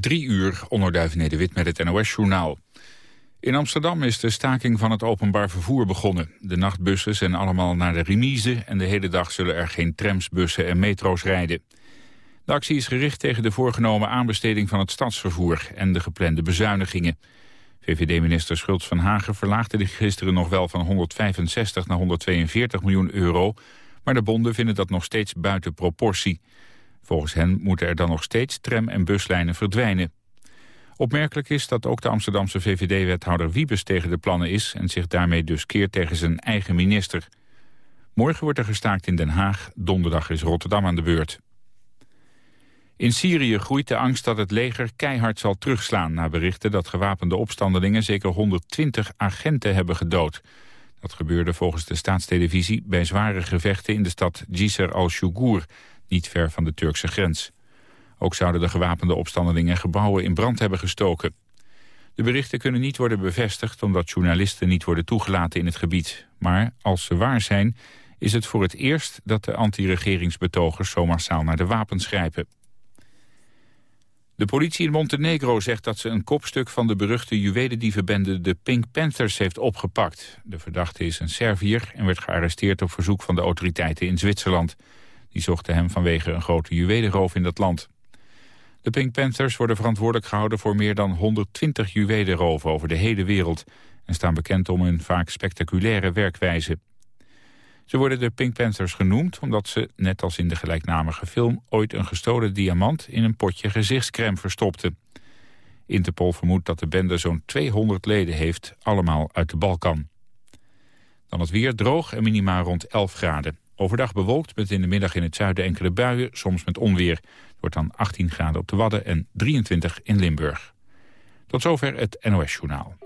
Drie uur, onderduif Nederwit met het NOS-journaal. In Amsterdam is de staking van het openbaar vervoer begonnen. De nachtbussen zijn allemaal naar de remise... en de hele dag zullen er geen trams, bussen en metro's rijden. De actie is gericht tegen de voorgenomen aanbesteding van het stadsvervoer... en de geplande bezuinigingen. VVD-minister Schultz van Hagen verlaagde dit gisteren nog wel van 165 naar 142 miljoen euro... maar de bonden vinden dat nog steeds buiten proportie. Volgens hen moeten er dan nog steeds tram- en buslijnen verdwijnen. Opmerkelijk is dat ook de Amsterdamse VVD-wethouder Wiebes tegen de plannen is... en zich daarmee dus keert tegen zijn eigen minister. Morgen wordt er gestaakt in Den Haag, donderdag is Rotterdam aan de beurt. In Syrië groeit de angst dat het leger keihard zal terugslaan... na berichten dat gewapende opstandelingen zeker 120 agenten hebben gedood. Dat gebeurde volgens de staatstelevisie bij zware gevechten in de stad Jisr al-Shugur niet ver van de Turkse grens. Ook zouden de gewapende opstandelingen gebouwen in brand hebben gestoken. De berichten kunnen niet worden bevestigd omdat journalisten niet worden toegelaten in het gebied. Maar als ze waar zijn, is het voor het eerst dat de anti-regeringsbetogers zo massaal naar de wapens grijpen. De politie in Montenegro zegt dat ze een kopstuk van de beruchte juwelendievenbende de Pink Panthers heeft opgepakt. De verdachte is een Serviër en werd gearresteerd op verzoek van de autoriteiten in Zwitserland. Die zochten hem vanwege een grote juwelenroof in dat land. De Pink Panthers worden verantwoordelijk gehouden voor meer dan 120 juwelenroven over de hele wereld... en staan bekend om hun vaak spectaculaire werkwijze. Ze worden de Pink Panthers genoemd omdat ze, net als in de gelijknamige film... ooit een gestolen diamant in een potje gezichtscrème verstopten. Interpol vermoedt dat de bende zo'n 200 leden heeft, allemaal uit de Balkan. Dan het weer droog en minimaal rond 11 graden. Overdag bewolkt met in de middag in het zuiden enkele buien, soms met onweer. Het wordt dan 18 graden op de Wadden en 23 in Limburg. Tot zover het NOS-journaal.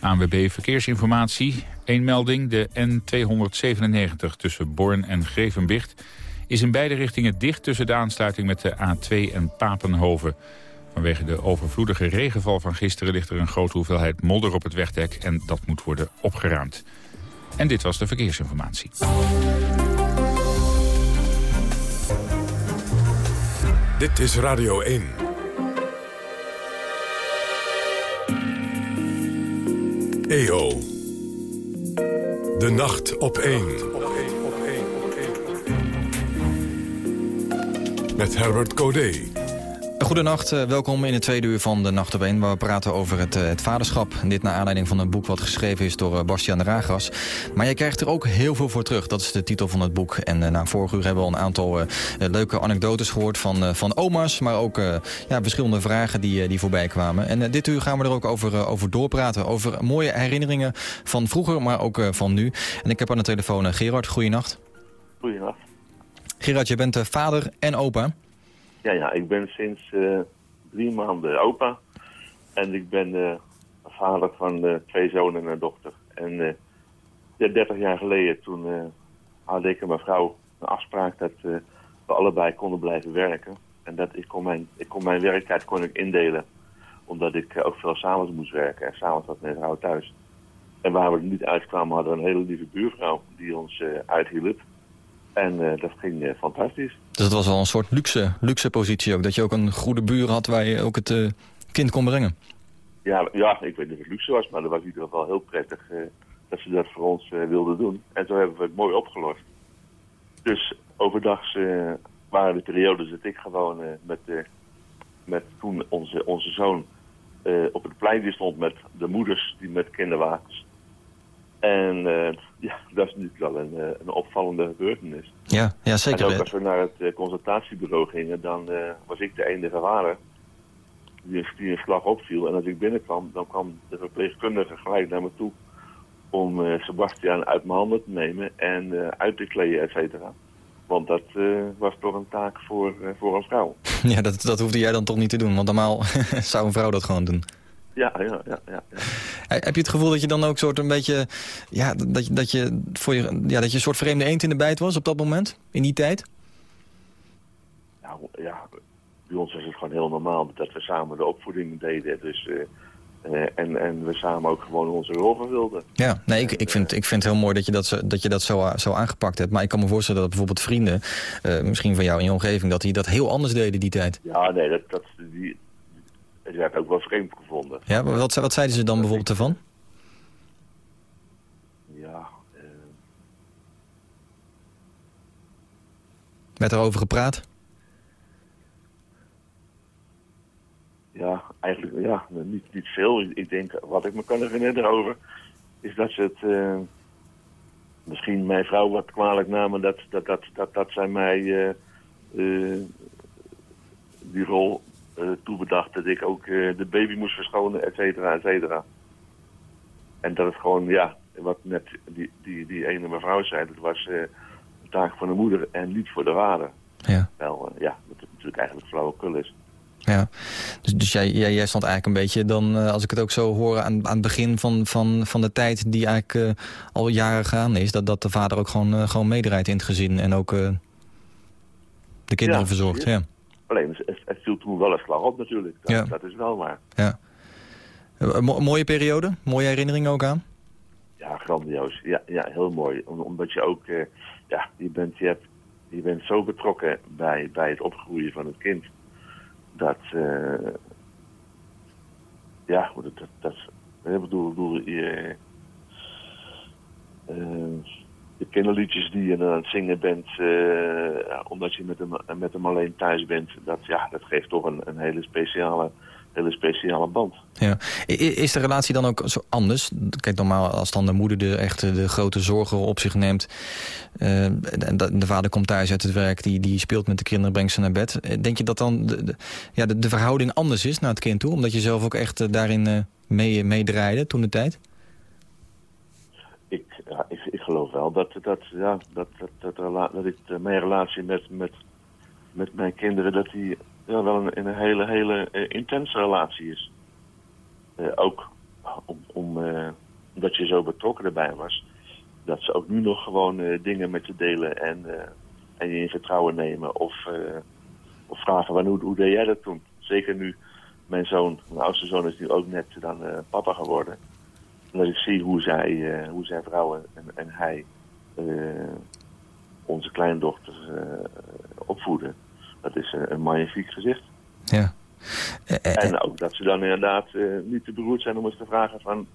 ANWB Verkeersinformatie. Een melding, de N297 tussen Born en Grevenbicht... is in beide richtingen dicht tussen de aansluiting met de A2 en Papenhoven. Vanwege de overvloedige regenval van gisteren ligt er een grote hoeveelheid modder op het wegdek... en dat moet worden opgeruimd. En dit was de verkeersinformatie. Dit is Radio 1. EO. De nacht op 1. Met Herbert Codé. Goedenacht, eh, welkom in het tweede uur van de Nacht op 1... waar we praten over het, eh, het vaderschap. Dit naar aanleiding van een boek wat geschreven is door eh, Bastiaan Ragas. Maar je krijgt er ook heel veel voor terug. Dat is de titel van het boek. En na vorige uur hebben we al een aantal leuke anekdotes gehoord van, van oma's... maar ook ja, verschillende vragen die, die voorbij kwamen. En dit uur gaan we er ook over, over doorpraten. Over mooie herinneringen van vroeger, maar ook van nu. En ik heb aan de telefoon Gerard. Goeienacht. Goeienacht. Gerard, je bent vader en opa. Ja, ja, ik ben sinds uh, drie maanden opa. En ik ben uh, vader van uh, twee zonen en een dochter. En ja, 30 jaar geleden toen had ik en mijn vrouw een afspraak dat we allebei konden blijven werken. En dat ik kon mijn, ik kon mijn werktijd kon ik indelen. Omdat ik ook veel s'avonds moest werken. En s'avonds was mijn vrouw thuis. En waar we niet uitkwamen hadden we een hele lieve buurvrouw die ons uithielp. En uh, dat ging uh, fantastisch. Dus het was wel een soort luxe, luxe positie ook. Dat je ook een goede buur had waar je ook het uh, kind kon brengen. Ja, ja, ik weet niet of het luxe was, maar dat was in ieder geval heel prettig dat ze dat voor ons wilden doen. En zo hebben we het mooi opgelost. Dus overdags waren de periodes dat ik gewoon met, met toen onze, onze zoon op het plein stond met de moeders die met kinderwagens. En uh, ja, dat is natuurlijk wel een, eh, een opvallende gebeurtenis. Ja, ja zeker. En ook als we naar het uh, consultatiebureau gingen, dan uh, was ik de enige vader die, die een slag opviel. En als ik binnenkwam, dan kwam de verpleegkundige gelijk naar me toe om Sebastian uit mijn handen te nemen en uit te kleden, et cetera. Want dat was toch een taak voor, voor een vrouw. Ja, dat, dat hoefde jij dan toch niet te doen, want normaal zou een vrouw dat gewoon doen. Ja, ja, ja, ja, Heb je het gevoel dat je dan ook soort een beetje... Ja, dat, je, dat, je voor je, ja, dat je een soort vreemde eend in de bijt was op dat moment? In die tijd? Nou, ja, bij ons was het gewoon heel normaal dat we samen de opvoeding deden. Dus uh, Eh, en, en we samen ook gewoon onze rol vervulden. Ja, nee, ik, ik, vind, ik vind het heel mooi dat je dat, zo, dat, je dat zo, zo aangepakt hebt. Maar ik kan me voorstellen dat bijvoorbeeld vrienden, uh, misschien van jou in je omgeving... dat die dat heel anders deden die tijd. Ja, nee, dat, dat, die, die werd ook wel vreemd gevonden. Ja, maar wat, wat zeiden ze dan bijvoorbeeld ervan? Ja... Uh... Werd erover gepraat? ja, eigenlijk ja, niet, niet veel. Ik denk, wat ik me kan herinneren erover, is dat ze het... Uh, misschien mijn vrouw wat kwalijk namen dat, dat, dat, dat, dat zij mij uh, uh, die rol toebedacht. Dat ik ook de baby moest verschonen, et cetera, et cetera. En dat het gewoon, ja, wat net die, die, die ene mevrouw zei, dat was een taak voor de moeder en niet voor de vader. Ja. Wel, ja, dat natuurlijk eigenlijk flauwekul is. Ja, dus, dus jij, jij, jij, stond eigenlijk een beetje dan, als ik het ook zo hoor, aan, aan het begin van, van, van de tijd die eigenlijk uh, al jaren gaande is. Dat, dat de vader ook gewoon, uh, gewoon meedraait in het gezin en ook uh, de kinderen ja, verzorgt. Ja. Alleen, toen wel eens klaar op natuurlijk. Dat, ja. dat is wel waar. Ja. Mo mooie periode? Mooie herinneringen ook aan? Ja, grandioos. Ja, ja heel mooi. Om, omdat je ook, ja, je bent, je, hebt, je bent zo betrokken bij, bij het opgroeien van het kind dat, uh, ja, dat, dat, dat ik bedoel, bedoel je, uh, de kinderliedjes die je aan het zingen bent, uh, omdat je met hem, met hem alleen thuis bent, dat, ja, dat geeft toch een, een hele speciale hele speciale band. Ja. Is de relatie dan ook zo anders? Kijk, normaal als dan de moeder de, echt de grote zorgen op zich neemt... Uh, en de vader komt thuis uit het werk, die, die speelt met de kinderen, brengt ze naar bed. Denk je dat dan de, de ja, de, de, verhouding anders is naar het kind toe? Omdat je zelf ook echt daarin uh, mee, meedraaide toen de tijd? Ik, ja, ik, ik geloof wel dat, dat, ja, dat, dat, dat, dat ik mijn relatie met, met, met mijn kinderen... dat die ja, wel een, een hele, hele uh, intense relatie is. Uh, ook om, om, omdat je zo betrokken erbij was. Dat ze ook nu nog gewoon dingen met je delen en, en je in vertrouwen nemen. Of, of vragen, van, hoe, hoe deed jij dat toen? Zeker nu mijn zoon, mijn oudste zoon is nu ook net dan papa geworden. Dat ik zie hoe, zij, hoe zijn vrouw en, en hij onze kleindochter opvoeden dat is een, een magnifiek gezicht. Ja. En ook dat ze dan inderdaad uh, niet te beroerd zijn om eens te vragen van...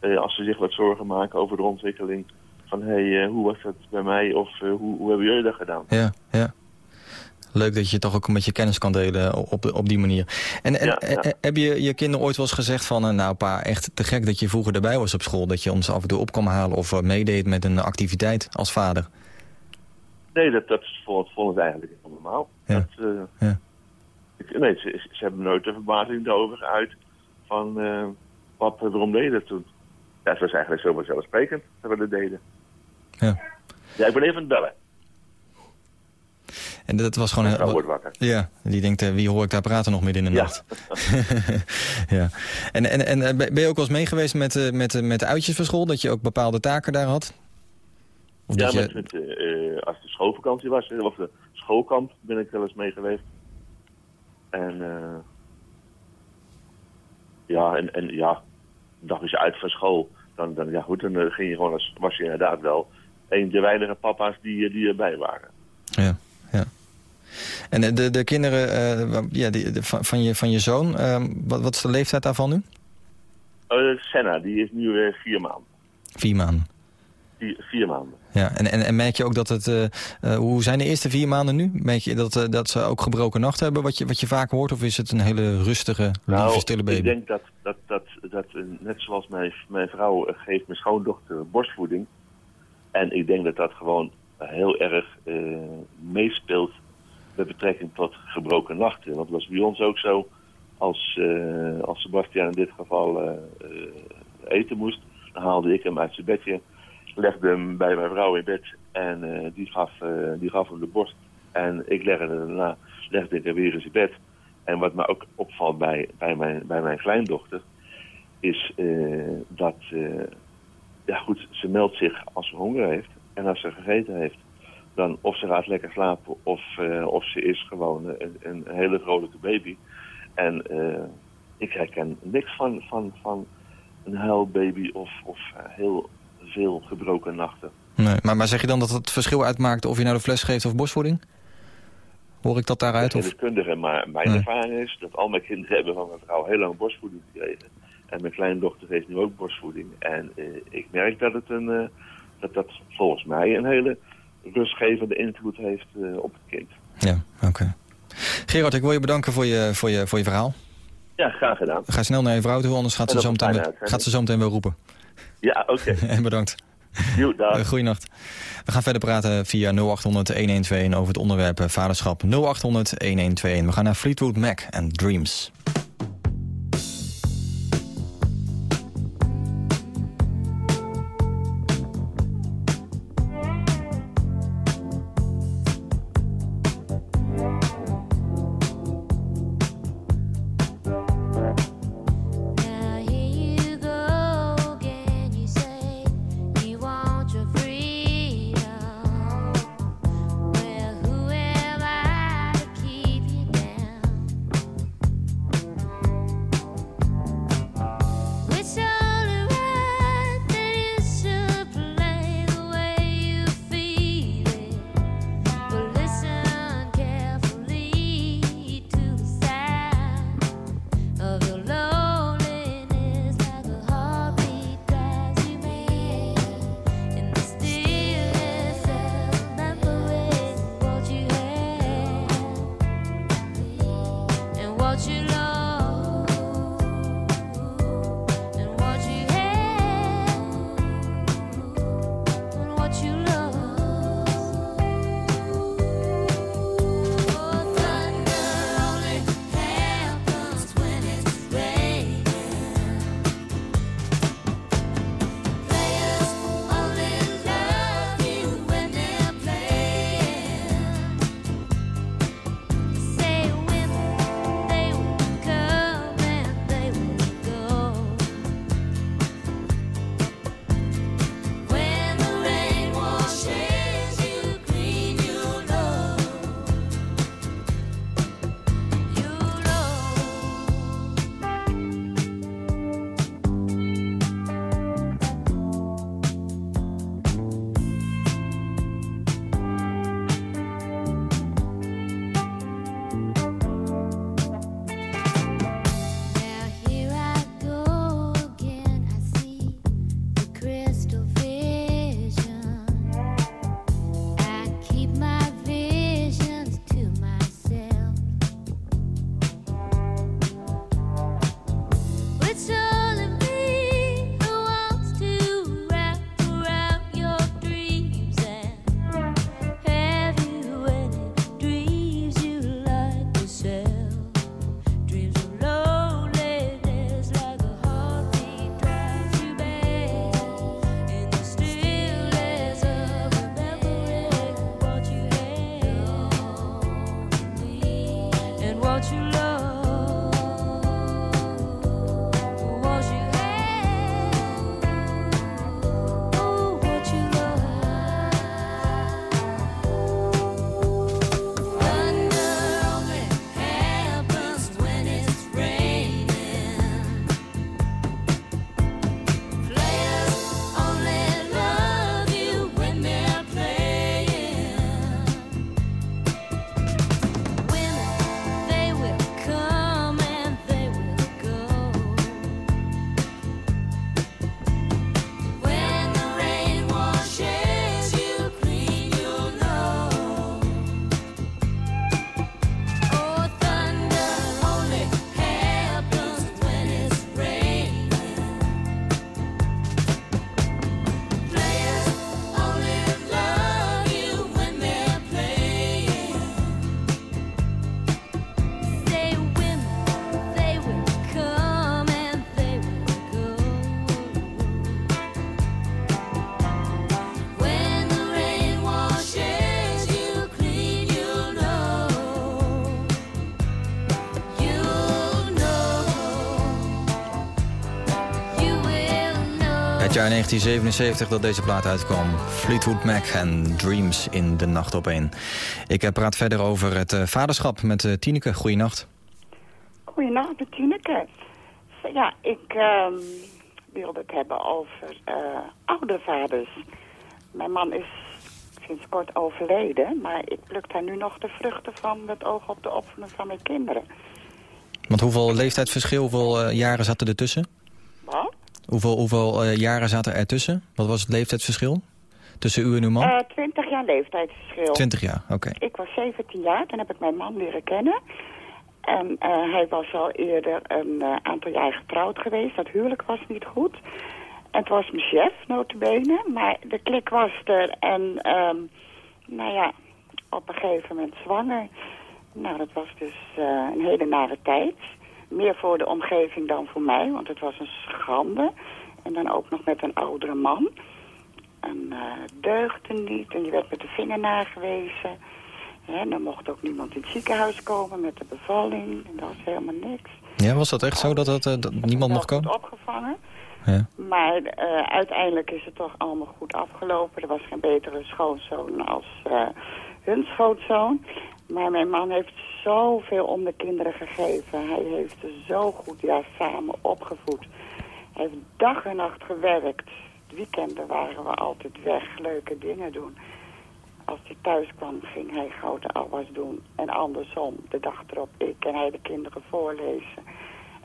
Uh, als ze zich wat zorgen maken over de ontwikkeling... van hé, hey, uh, hoe was dat bij mij of hoe, hoe hebben jullie dat gedaan? Ja, ja. Leuk dat je toch ook een beetje kennis kan delen op, op die manier. En, en ja, ja. heb je je kinderen ooit wel eens gezegd van... nou pa, echt te gek dat je vroeger erbij was op school... dat je ons af en toe op kwam halen of meedeed met een activiteit als vader? Nee, dat, dat vonden ze eigenlijk normaal. Ja. Dat, uh, ja. ik, nee, ze, ze, hebben nooit de verbazing erover geuit van uh, wat, waarom deden dat toen. Ja, het was eigenlijk zo vanzelfsprekend dat we dat deden. Ja. Ja, ik ben even aan het bellen. En dat was gewoon... Mijn wordt wakker. Ja, die denkt, uh, wie hoor ik daar praten nog midden in de ja. nacht? ja. En, en, en ben je ook wel eens mee geweest met, uh, met, met de uitjes van school? Dat je ook bepaalde taken daar had? Of ja, met, je... met, uh, als de schoolvakantie was, of de schoolkamp, ben ik wel eens mee geweest. En uh, ja, en, en ja, dag is uit van school. Dan, dan, ja, goed, dan ging je gewoon als, was je inderdaad wel een der weinige papa's die, die erbij waren. Ja, ja. En de, de kinderen uh, ja, die, de, van, je, van je zoon, wat, wat is de leeftijd daarvan nu? Senna, die is nu vier maanden. Vier maanden? Vier, vier maanden. Ja, en, en, en, merk je ook dat het... Hoe zijn de eerste vier maanden nu? Merk je dat, dat ze ook gebroken nacht hebben, wat je, wat je vaak hoort? Of is het een hele rustige, lieve, nou, stille baby? ik denk dat, dat, dat, dat net zoals mijn, mijn vrouw geeft mijn schoondochter borstvoeding. En ik denk dat dat gewoon heel erg meespeelt met betrekking tot gebroken nachten. Want het was bij ons ook zo, als, als Sebastian in dit geval eten moest, dan haalde ik hem uit zijn bedje legde hem bij mijn vrouw in bed en die, gaf, die gaf hem de borst. En ik legde daarna legde ik hem weer in zijn bed. En wat me ook opvalt bij, bij, mijn, bij mijn kleindochter, is dat, ja goed, ze meldt zich als ze honger heeft en als ze gegeten heeft. Dan of ze gaat lekker slapen of, of ze is gewoon een, een hele vrolijke baby. En ik herken niks van, van, van een huilbaby of, of eh, heel veel gebroken nachten. Nee, maar, maar zeg je dan dat het verschil uitmaakt of je nou de fles geeft of borstvoeding? Hoor ik dat daaruit? Ik Of? deskundige, maar mijn Nee. ervaring is dat al mijn kinderen hebben van mijn vrouw heel lang borstvoeding gekregen. En mijn kleindochter heeft nu ook borstvoeding. En eh, ik merk dat het een, eh, dat, dat volgens mij een hele rustgevende invloed heeft eh, op het kind. Ja, oké. Gerard, ik wil je bedanken voor je, voor je, voor je verhaal. Ja, graag gedaan. Ga snel naar je vrouw toe, anders gaat ze, zo meteen, gaat ze zo meteen weer roepen. Ja, oké. En bedankt. Dag. Uh, Goeienacht. We gaan verder praten via 0800-1121 over het onderwerp eh, vaderschap. 0800-1121. We gaan naar Fleetwood Mac en Dreams. Jaar 1977 dat deze plaat uitkwam. Fleetwood Mac en Dreams in de nacht op één. Ik eh, praat verder over het eh, vaderschap met eh, Tineke. Goeienacht. Goedenavond, Tineke. Ja, ik ehm, wilde het hebben over eh oudervaders. Mijn man is sinds kort overleden, maar ik pluk daar nu nog de vruchten van met oog op de opvoeding van mijn kinderen. Want hoeveel leeftijdsverschil, hoeveel jaren zaten er tussen? Hoeveel, hoeveel eh, jaren zaten er tussen? Wat was het leeftijdsverschil? Tussen u en uw man? Eh 20 jaar leeftijdsverschil. 20 jaar, oké. Ik was 17 jaar, toen heb ik mijn man leren kennen. En eh, hij was al eerder een aantal jaar getrouwd geweest. Dat huwelijk was niet goed. En het was mijn chef, notabene. Maar de klik was er. En ehm, nou ja, op een gegeven moment zwanger. Nou, dat was dus een hele nare tijd. Meer voor de omgeving dan voor mij, want het was een schande. En dan ook nog met een oudere man. En eh deugde niet en je werd met de vinger nagewezen. Ja, dan mocht ook niemand in het ziekenhuis komen met de bevalling. En dat was helemaal niks. Ja, was dat echt zo dat, dat, eh, dat niemand mocht komen? opgevangen. Ja. Maar eh, uiteindelijk is het toch allemaal goed afgelopen. Er was geen betere schoonzoon als hun schoonzoon. Maar mijn man heeft zoveel om de kinderen gegeven. Hij heeft ze zo goed ja, samen opgevoed. Hij heeft dag en nacht gewerkt. Weekenden waren we altijd weg, leuke dingen doen. Als hij thuis kwam, ging hij grote afwas doen. En andersom, de dag erop ik en hij de kinderen voorlezen.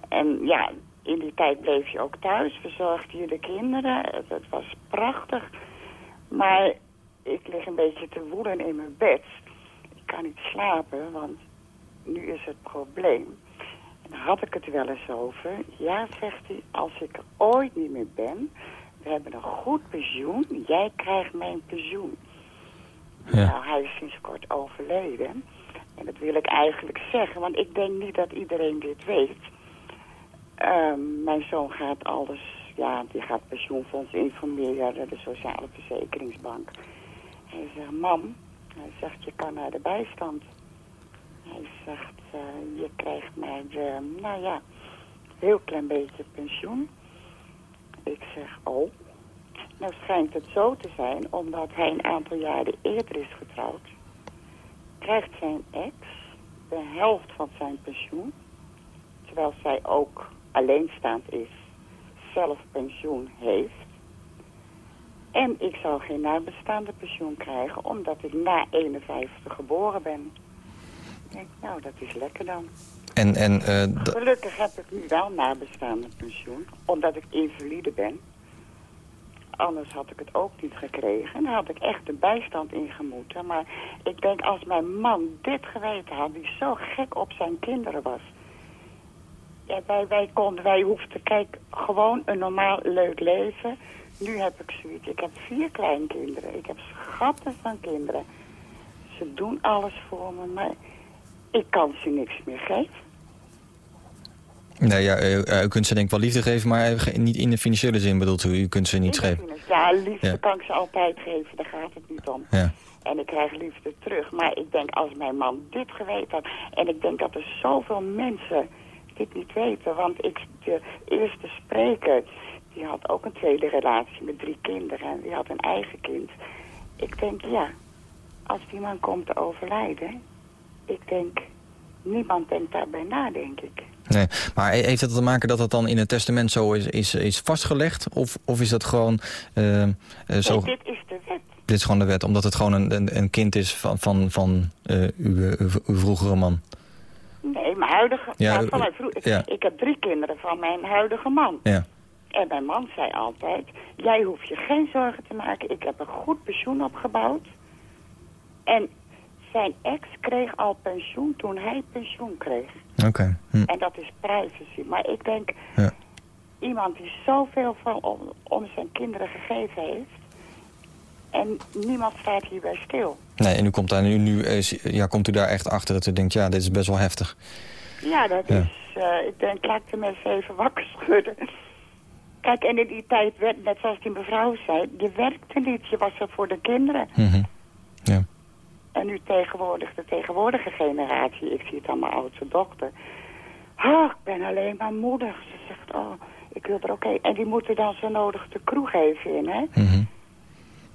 En ja, in die tijd bleef je ook thuis, verzorgde je de kinderen. Het, het was prachtig. Maar ik lig een beetje te woelen in mijn bed. Ik kan niet slapen, want nu is het probleem. En daar had ik het wel eens over. Ja, zegt hij, als ik er ooit niet meer ben... we hebben een goed pensioen, jij krijgt mijn pensioen. Ja. Nou, hij is sinds kort overleden. En dat wil ik eigenlijk zeggen, want ik denk niet dat iedereen dit weet. Ehm, mijn zoon gaat alles, ja, die gaat pensioenfonds informeren, de sociale verzekeringsbank. Hij zegt, mam, hij zegt, je kan naar de bijstand. Hij zegt, eh, je krijgt maar, de, nou ja, heel klein beetje pensioen. Ik zeg, oh. Nou schijnt het zo te zijn, omdat hij een aantal jaren eerder is getrouwd. Krijgt zijn ex de helft van zijn pensioen. Terwijl zij ook alleenstaand is, zelf pensioen heeft. En ik zou geen nabestaande pensioen krijgen, omdat ik na 51 geboren ben. Ik denk, nou, dat is lekker dan. En, en eh, Gelukkig heb ik nu wel nabestaande pensioen, omdat ik invalide ben. Anders had ik het ook niet gekregen. En dan had ik echt de bijstand ingemoeten. Maar ik denk, als mijn man dit geweten had, die zo gek op zijn kinderen was. Ja, wij, wij konden, wij hoefden, kijk, gewoon een normaal leuk leven. Nu heb ik zoiets. Ik heb vier kleinkinderen. Ik heb schatten van kinderen. Ze doen alles voor me, maar ik kan ze niks meer geven. nee, ja, eh, u kunt ze denk ik wel liefde geven, maar niet in de financiële zin bedoelt u. U kunt ze niets geven. Ja, liefde Ja. kan ik ze altijd geven, daar gaat het niet om. Ja. En ik krijg liefde terug. Maar ik denk, als mijn man dit geweten had... En ik denk dat er zoveel mensen dit niet weten. Want ik, de eerste spreker, die had ook een tweede relatie met drie kinderen. En die had een eigen kind. Ik denk, ja, als die man komt te overlijden... Ik denk, niemand denkt daarbij na, denk ik. Nee, maar he- heeft het te maken dat het dan in het testament zo is, is, is vastgelegd? Of, of is dat gewoon eh, eh, zo... Nee, dit is de wet. Dit is gewoon de wet, omdat het gewoon een, een, een kind is van, van, van eh, uw, uw, uw vroegere man. Nee, mijn huidige... Ja, nou, van mijn vro- ja. Ik heb drie kinderen van mijn huidige man. Ja. En mijn man zei altijd... Jij hoeft je geen zorgen te maken. Ik heb een goed pensioen opgebouwd. En zijn ex kreeg al pensioen toen hij pensioen kreeg. Oké. Hm. En dat is privacy. Maar ik denk... Ja. Iemand die zoveel van om, om zijn kinderen gegeven heeft... En niemand staat hierbij stil. Nee, en u komt, daar, nu, nu, is- ja, komt u daar echt achter dat u denkt, ja, dit is best wel heftig. Ja, dat Ja. is... eh, ik denk, laat ik de mensen even wakker schudden. Kijk, en in die tijd werd, net zoals die mevrouw zei... je werkte niet, je was er voor de kinderen. Mhm. Ja. En nu tegenwoordig, de tegenwoordige generatie... ik zie het aan mijn oudste dochter... Oh, ik ben alleen maar moeder. Ze zegt, oh, ik wil er ook heen. En die moeten dan zo nodig de kroeg even in, hè? Mhm.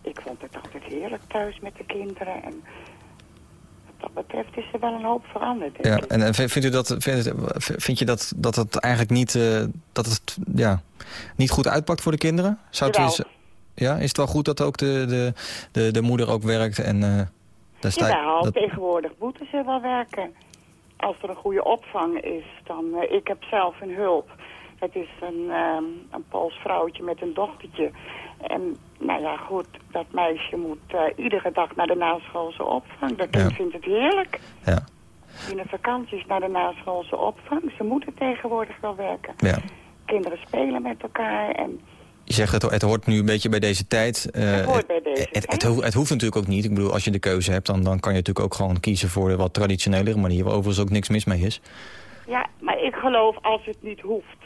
Ik vond het altijd heerlijk thuis met de kinderen. En dat betreft is er wel een hoop veranderd. Ja, ik. en, en vindt u dat, vindt, vind je dat, dat het eigenlijk niet, eh, dat het, ja, niet goed uitpakt voor de kinderen? Zou het eens- ja, is het wel goed dat ook de, de, de, de moeder ook werkt? En, eh daar sta- Jawel, dat- tegenwoordig moeten ze wel werken. Als er een goede opvang is, dan... eh, ik heb zelf een hulp. Het is een, ehm een Pools vrouwtje met een dochtertje. En nou ja, goed, dat meisje moet eh, iedere dag naar de naschoolse opvang. Dat kind Ja. vindt het heerlijk. ja, In de vakanties naar de naschoolse opvang. Ze moeten tegenwoordig wel werken. ja. Kinderen spelen met elkaar en Je zegt het, het hoort nu een beetje bij deze tijd. Eh, Het hoort bij deze het, het, tijd. het hoeft natuurlijk ook niet. Ik bedoel, als je de keuze hebt, dan, dan kan je natuurlijk ook gewoon kiezen voor de wat traditionelere manier. Waar overigens ook niks mis mee is. Ja, maar ik geloof als het niet hoeft,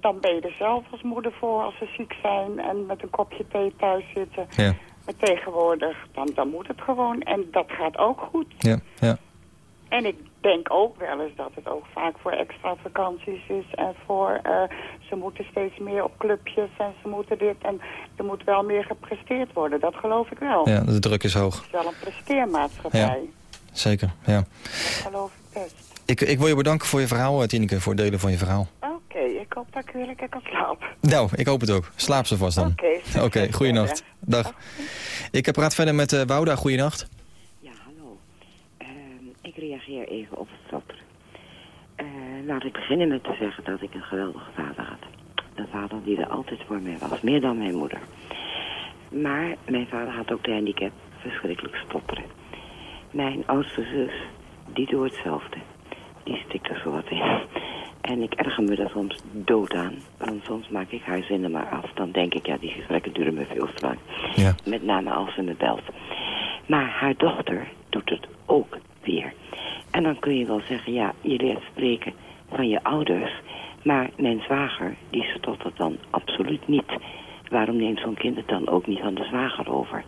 dan ben je er zelf als moeder voor als ze ziek zijn en met een kopje thee thuis zitten. Ja, Maar tegenwoordig, dan, dan moet het gewoon. En dat gaat ook goed. ja, ja. En ik denk ook wel eens dat het ook vaak voor extra vakanties is. En voor, eh, ze moeten steeds meer op clubjes en ze moeten dit. En er moet wel meer gepresteerd worden. Dat geloof ik wel. ja, de druk is hoog. Het is wel een presteermaatschappij. Zeker, ja. Dat geloof ik best. Ik, ik wil je bedanken voor je verhaal, eh, Tineke, voor het delen van je verhaal. Hoop dat ik weer lekker kan slapen. Nou, ik hoop het ook. Slaap ze vast dan. Oké, succes Oké, goeienacht. verder. Dag. Ik praat verder met eh Wouda. Goeienacht. Ja, hallo. Ehm, ik reageer even op het stotteren. Eh, laat ik beginnen met te zeggen dat ik een geweldige vader had. Een vader die er altijd voor mij was, meer dan mijn moeder. Maar mijn vader had ook de handicap verschrikkelijk stotteren. Mijn oudste zus, die doet hetzelfde. Die stikt er zo wat in. En ik erger me daar soms dood aan. Want soms maak ik haar zinnen maar af. Dan denk ik, ja, die gesprekken duren me veel te lang. Ja. Met name als ze me belt. Maar haar dochter doet het ook weer. En dan kun je wel zeggen, ja, je leert spreken van je ouders. Maar mijn zwager, die stottert dan absoluut niet. Waarom neemt zo'n kind het dan ook niet van de zwager over?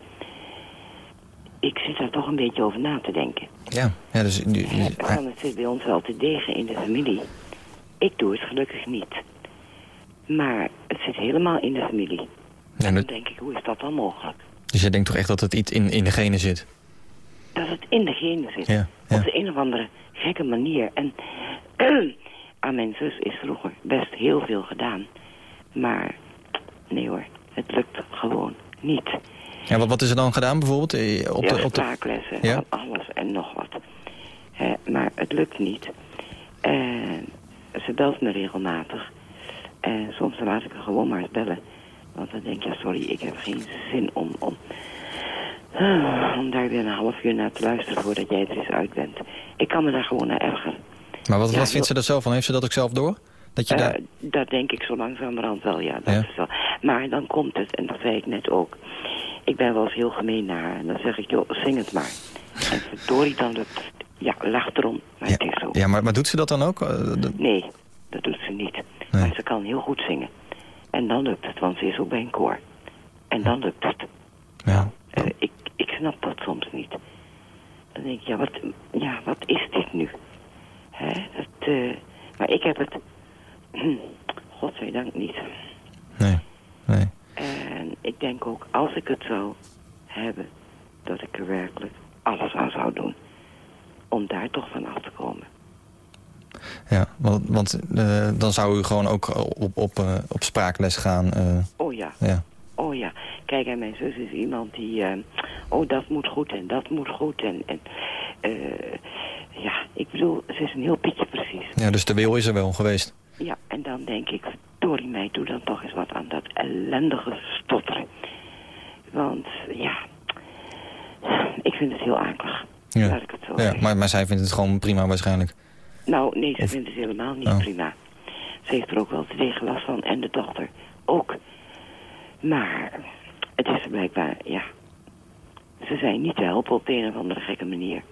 Ik zit daar toch een beetje over na te denken. Ja, ja dus... Want het zit bij ons wel te degen in de familie. Ik doe het gelukkig niet. Maar het zit helemaal in de familie. En dan dat- denk ik, hoe is dat dan mogelijk? dus jij denkt toch echt dat het iets in, in de genen zit? dat het in de genen zit. Ja, ja. Op de een of andere gekke manier. En aan mijn zus is vroeger best heel veel gedaan. Maar nee hoor, het lukt gewoon niet. Ja, wat, wat is er dan gedaan bijvoorbeeld? Eh, Op ja, de, op de... spraaklessen, Ja? alles en nog wat. Maar het lukt niet. En ze belt me regelmatig. En soms laat ik haar gewoon maar eens bellen. Want dan denk ik, ja sorry, ik heb geen zin om, om, om daar weer een half uur naar te luisteren voordat jij er eens uit bent. Ik kan me daar gewoon naar ergeren. Maar wat, Ja, wat vindt ze er zelf van? Heeft ze dat ook zelf door? Dat je Eh, daar... dat denk ik zo langzamerhand wel, ja. Dat Ja. Is wel. Maar dan komt het, en dat zei ik net ook. Ik ben wel eens heel gemeen naar haar. En dan zeg ik, joh, zing het maar. En verdorie dan, dat, ja, lach erom. Maar het is zo. Ja, maar, maar doet ze dat dan ook? Eh, Nee, dat doet ze niet. Maar ze kan heel goed zingen. En dan lukt het, want ze is ook bij een koor. En dan lukt het. Ja. Eh, ik, ik snap dat soms niet. Dan denk ik, ja, wat, ja, wat is dit nu? Hè, dat, eh, maar ik heb het, godzijdank niet. Nee, nee. En ik denk ook, als ik het zou hebben, dat ik er werkelijk alles aan zou doen. Om daar toch van af te komen. Ja, want, want eh, dan zou u gewoon ook op, op, eh, op spraakles gaan. eh, Oh ja, ja. oh ja. Kijk, en mijn zus is iemand die, oh dat moet goed en dat moet goed. En, en ja, ik bedoel, ze is een heel pietje precies. ja, dus de wil is er wel geweest. Ja, en dan denk ik, verdorie mij, doe dan toch eens wat aan dat ellendige stotteren. Want, ja, ik vind het heel akelig. Ja. Laat ik het zo Ja, zeggen. maar, maar zij vindt het gewoon prima waarschijnlijk. Nou, nee, ze Of- vindt het helemaal niet Oh. prima. Ze heeft er ook wel tegen last van en de dochter ook. Maar het is blijkbaar, ja... Ze zijn niet te helpen op de een of andere gekke manier.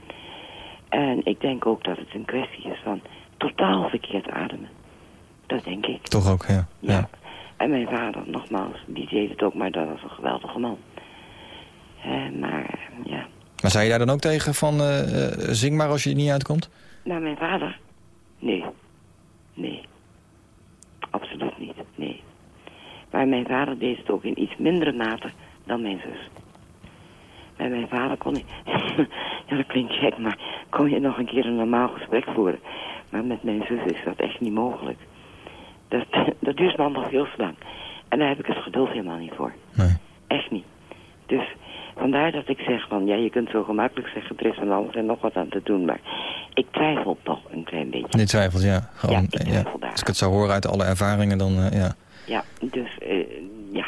En ik denk ook dat het een kwestie is van totaal verkeerd ademen. Dat denk ik. Toch ook, ja. Ja. ja. En mijn vader, nogmaals, die deed het ook, maar dat was een geweldige man. Eh, maar, ja... Maar zei je daar dan ook tegen van eh, zing maar als je er niet uitkomt? Nou, mijn vader? Nee. Nee. Absoluut niet, nee. Maar mijn vader deed het ook in iets mindere mate dan mijn zus. Bij mijn vader kon ik... ja, dat klinkt gek, maar kon je nog een keer een normaal gesprek voeren. Maar met mijn zus is dat echt niet mogelijk. Dat, dat duurt me allemaal veel te lang. En daar heb ik het geduld helemaal niet voor. Nee. Echt niet. Dus vandaar dat ik zeg van, ja, je kunt zo gemakkelijk zeggen, er is van alles en nog wat aan te doen. Maar ik twijfel toch een klein beetje. Je twijfelt, ja. Gewoon, Ja, ik twijfel daar. Als ik het zou horen uit alle ervaringen, dan eh, ja. Ja, dus eh, ja,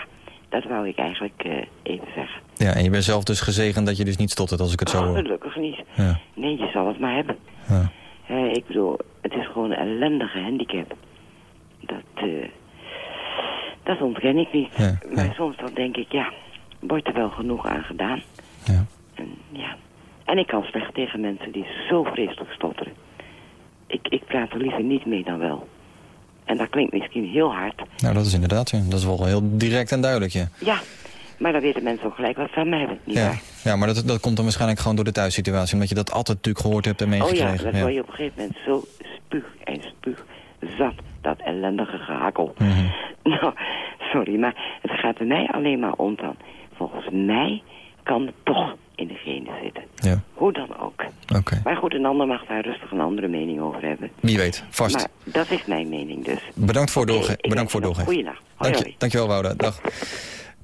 dat wou ik eigenlijk eh, even zeggen. Ja, en je bent zelf dus gezegend dat je dus niet stottert als ik het zo hoor. gelukkig niet. Ja. Nee, je zal het maar hebben. Ja. Eh, ik bedoel, het is gewoon een ellendige handicap. Dat, eh, dat ontken ik niet. Maar soms dan denk ik, ja, wordt er wel genoeg aan gedaan. Ja. En, ja. en ik kan slecht tegen mensen die zo vreselijk stotteren. Ik, ik praat er liever niet mee dan wel. En dat klinkt misschien heel hard. Nou, dat is inderdaad, ja. dat is wel heel direct en duidelijk, ja. Ja, maar dan weten mensen ook gelijk wat ze aan mij hebben. Niet Ja, waar? ja maar dat, dat komt dan waarschijnlijk gewoon door de thuissituatie. Omdat je dat altijd natuurlijk gehoord hebt en Oh ja, meegekregen. dat word je op een gegeven moment zo spuug en spuug zat. Dat ellendige gehakel. Mhm. Nou, sorry, maar het gaat bij mij alleen maar om dan. Volgens mij kan het toch in de genen zitten. Ja, Hoe dan ook. Maar goed, een ander mag daar rustig een andere mening over hebben. Wie weet, vast. Maar dat is mijn mening dus. Bedankt voor, ik bedankt voor doorgeven. Hoi, Dank je, dankjewel, Wouda. Dag.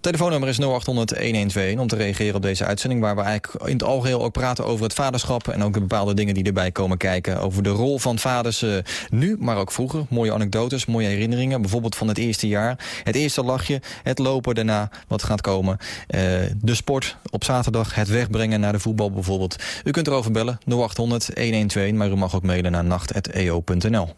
Telefoonnummer is 0800-1121 om te reageren op deze uitzending... waar we eigenlijk in het algeheel ook praten over het vaderschap... en ook de bepaalde dingen die erbij komen kijken. Over de rol van vaders eh, nu, maar ook vroeger. Mooie anekdotes, mooie herinneringen. Bijvoorbeeld van het eerste jaar. Het eerste lachje, het lopen daarna, wat gaat komen. Eh, de sport op zaterdag, het wegbrengen naar de voetbal bijvoorbeeld. U kunt erover bellen, 0800-1121... maar u mag ook mailen naar nacht.eo.nl.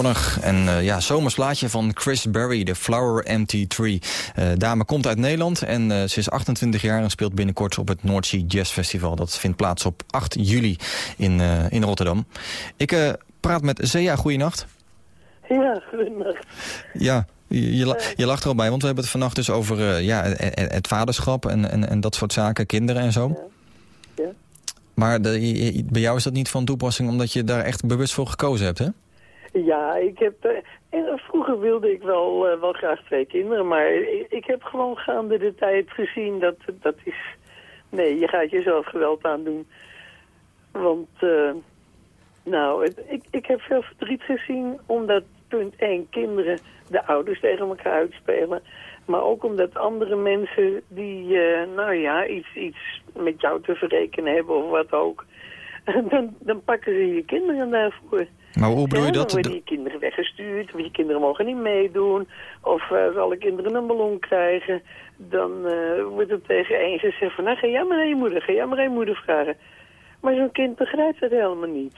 zonnig en eh, ja, zomerslaatje van Chris Berry, de Flower Empty Tree. Eh dame komt uit Nederland en eh, ze is 28 jaar en speelt binnenkort op het North Sea Jazz Festival. Dat vindt plaats op 8 juli in, in Rotterdam. Ik praat met Zea, goeienacht. Ja, goedenacht. Ja, Je, je, la- je lacht er al bij, want we hebben het vannacht dus over ja, het, het- het vaderschap en, en, en dat soort zaken, kinderen en zo. Ja. Ja. Maar de, bij jou is dat niet van toepassing omdat je daar echt bewust voor gekozen hebt, hè? Ja, ik heb... eh, vroeger wilde ik wel, eh, wel graag twee kinderen, maar ik, ik heb gewoon gaande de tijd gezien dat dat is... Nee, je gaat jezelf geweld aandoen. Want, eh, nou, ik, ik heb veel verdriet gezien omdat, punt 1, kinderen de ouders tegen elkaar uitspelen. Maar ook omdat andere mensen die, nou ja, iets, iets met jou te verrekenen hebben of wat ook... Dan, dan pakken ze je kinderen daarvoor. Maar hoe bedoel je dat? Dan worden je kinderen weggestuurd, of je kinderen mogen niet meedoen. Of eh, als alle kinderen een ballon krijgen, dan eh, wordt er tegen één gezegd van... Nou, ga jij maar naar je moeder, ga jij maar aan je moeder vragen. Maar zo'n kind begrijpt het helemaal niet.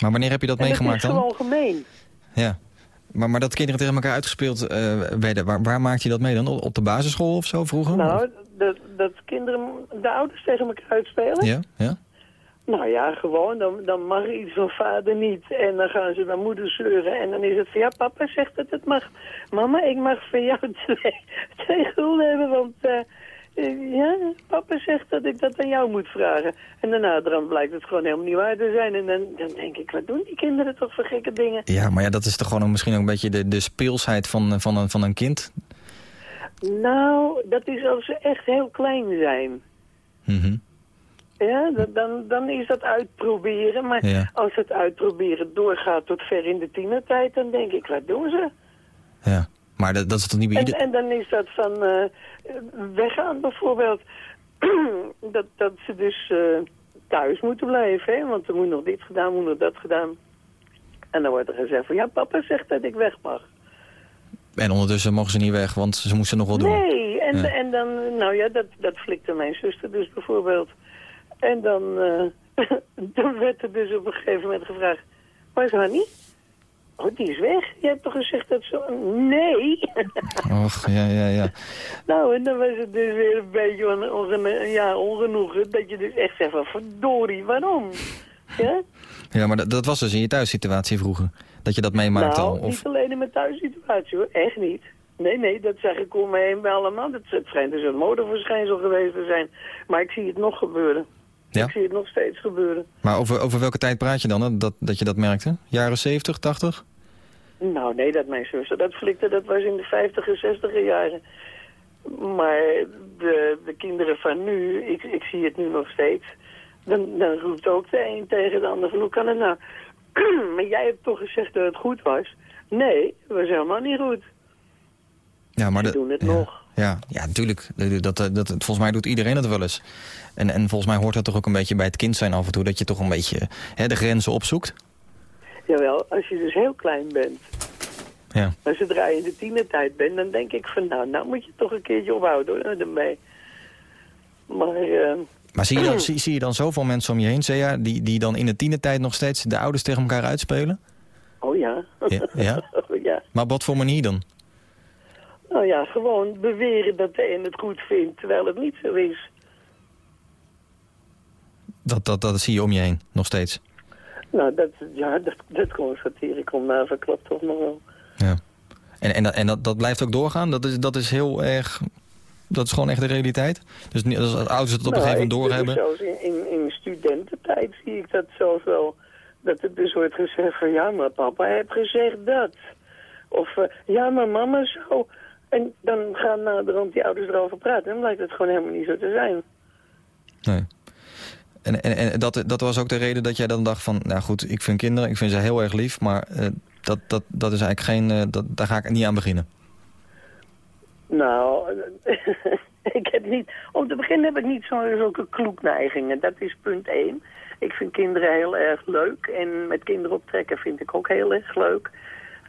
Maar wanneer heb je dat en meegemaakt dat is dan? gewoon gemeen. Ja. Maar, maar dat kinderen tegen elkaar uitgespeeld eh, werden, waar, waar maakte je dat mee dan? Op op de basisschool of zo vroeger? Nou, dat, dat kinderen de ouders tegen elkaar uitspelen. Ja, ja. Nou ja, gewoon, dan, dan mag iets van vader niet. En dan gaan ze naar moeder zeuren. En dan is het van, ja, papa zegt dat het mag. Mama, ik mag van jou twee, twee gulden hebben, want... eh, eh, ja, papa zegt dat ik dat aan jou moet vragen. En daarna dan blijkt het gewoon helemaal niet waar te zijn. En dan, dan denk ik, wat doen die kinderen toch voor gekke dingen? Ja, maar ja, dat is toch gewoon ook misschien ook een beetje de, de speelsheid van, eh, van, een, van een kind? Nou, dat is als ze echt heel klein zijn. Mhm. Ja, dan, dan is dat uitproberen. Maar Ja. als het uitproberen doorgaat tot ver in de tienertijd, dan denk ik, wat doen ze? Ja. Maar dat, dat is toch niet bij En, ieder... en dan is dat van eh, weggaan bijvoorbeeld. dat, dat ze dus eh, thuis moeten blijven, hè? want er moet nog dit gedaan, moet nog dat gedaan. En dan wordt er gezegd van, ja, papa zegt dat ik weg mag. En ondertussen mogen ze niet weg, want ze moesten nog wel doen. Nee, en, Ja. en dan, nou ja, dat, dat flikte mijn zuster dus bijvoorbeeld. En dan, eh, dan werd er dus op een gegeven moment gevraagd, waar is Hanny? Oh, die is weg. Je hebt toch gezegd dat ze... Nee. Och, ja, ja, ja. nou, en dan was het dus weer een beetje on, onge- ja, ongenoegen. Dat je dus echt zegt van, verdorie, waarom? Ja? Ja, maar dat, dat was dus in je thuissituatie vroeger. Dat je dat meemaakte nou, al. Of... niet alleen in mijn thuissituatie hoor, echt niet. Nee, nee, dat zeg ik om me heen bij allemaal. Dat, het schijnt dus een modeverschijnsel geweest te zijn. Maar ik zie het nog gebeuren. Ja? Ik zie het nog steeds gebeuren. Maar over, over welke tijd praat je dan, hè, dat, dat je dat merkte? Jaren 70, 80? Nou, nee, dat mijn zuster dat flikte, dat was in de 50 en 60 jaren. Maar de, de kinderen van nu, ik, ik zie het nu nog steeds. Dan, dan roept ook de een tegen de ander van, hoe kan het nou? maar jij hebt toch gezegd dat het goed was? Nee, het was helemaal niet goed. Ja, maar Ze de- doen het ja. nog. Ja, ja, natuurlijk. Dat, dat, dat, volgens mij doet iedereen het wel eens. En, en volgens mij hoort dat toch ook een beetje bij het kind zijn af en toe... dat je toch een beetje hè, de grenzen opzoekt. Jawel, als je dus heel klein bent. Ja. Maar zodra je in de tienertijd bent, dan denk ik van, nou, nou moet je toch een keertje ophouden hoor, ermee. Maar, eh, Maar zie je, dan, zie, zie je dan zoveel mensen om je heen, Sea... Die, die dan in de tienertijd nog steeds de ouders tegen elkaar uitspelen? oh ja. Ja, ja? Oh ja. Maar op wat voor manier dan? Nou ja, gewoon beweren dat de een het goed vindt, terwijl het niet zo is. Dat, dat, dat zie je om je heen, nog steeds. Nou, dat, ja, dat, dat constateer ik om verklapt toch nog wel. Ja. En, en, dat, en dat, dat blijft ook doorgaan? Dat is, dat is heel erg... Dat is gewoon echt de realiteit? Dus niet- als ouders het op een Nou, gegeven moment doorhebben... Zelfs in, in, in studententijd zie ik dat zelfs wel. Dat het dus wordt gezegd van, ja, maar papa heeft gezegd dat. Of, eh, ja, maar mama zo. En dan gaan naderhand die ouders erover praten. En dan blijkt het gewoon helemaal niet zo te zijn. Nee. En, en, en dat, dat was ook de reden dat jij dan dacht van... nou goed, ik vind kinderen, ik vind ze heel erg lief... maar eh, dat, dat, dat is eigenlijk geen... eh, dat, daar ga ik niet aan beginnen. Nou, ik heb niet... Om te beginnen heb ik niet zo, zulke kloekneigingen. Dat is punt één. Ik vind kinderen heel erg leuk. En met kinderen optrekken vind ik ook heel erg leuk.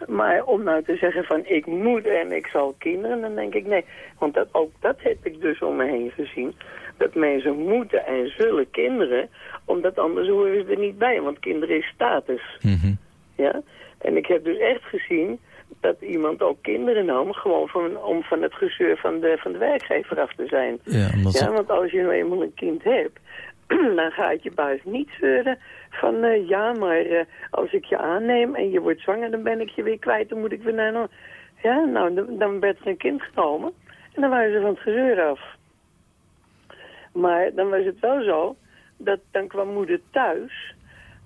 Maar om nou te zeggen van ik moet en ik zal kinderen, dan denk ik nee. Want dat, ook dat heb ik dus om me heen gezien. Dat mensen moeten en zullen kinderen, omdat anders horen ze er niet bij. Want kinderen is status. Mhm. Ja? En ik heb dus echt gezien dat iemand ook kinderen nam, gewoon van, om van het gezeur van de, van de werkgever af te zijn. Ja, omdat Ja, ze- want als je nou eenmaal een kind hebt, dan gaat je baas niet zeuren van eh, ja, maar eh, als ik je aanneem en je wordt zwanger, dan ben ik je weer kwijt, dan moet ik weer naar. Ja, nou, dan- dan werd er een kind genomen. En dan waren ze van het gezeur af. Maar dan was het wel zo, dat dan kwam moeder thuis...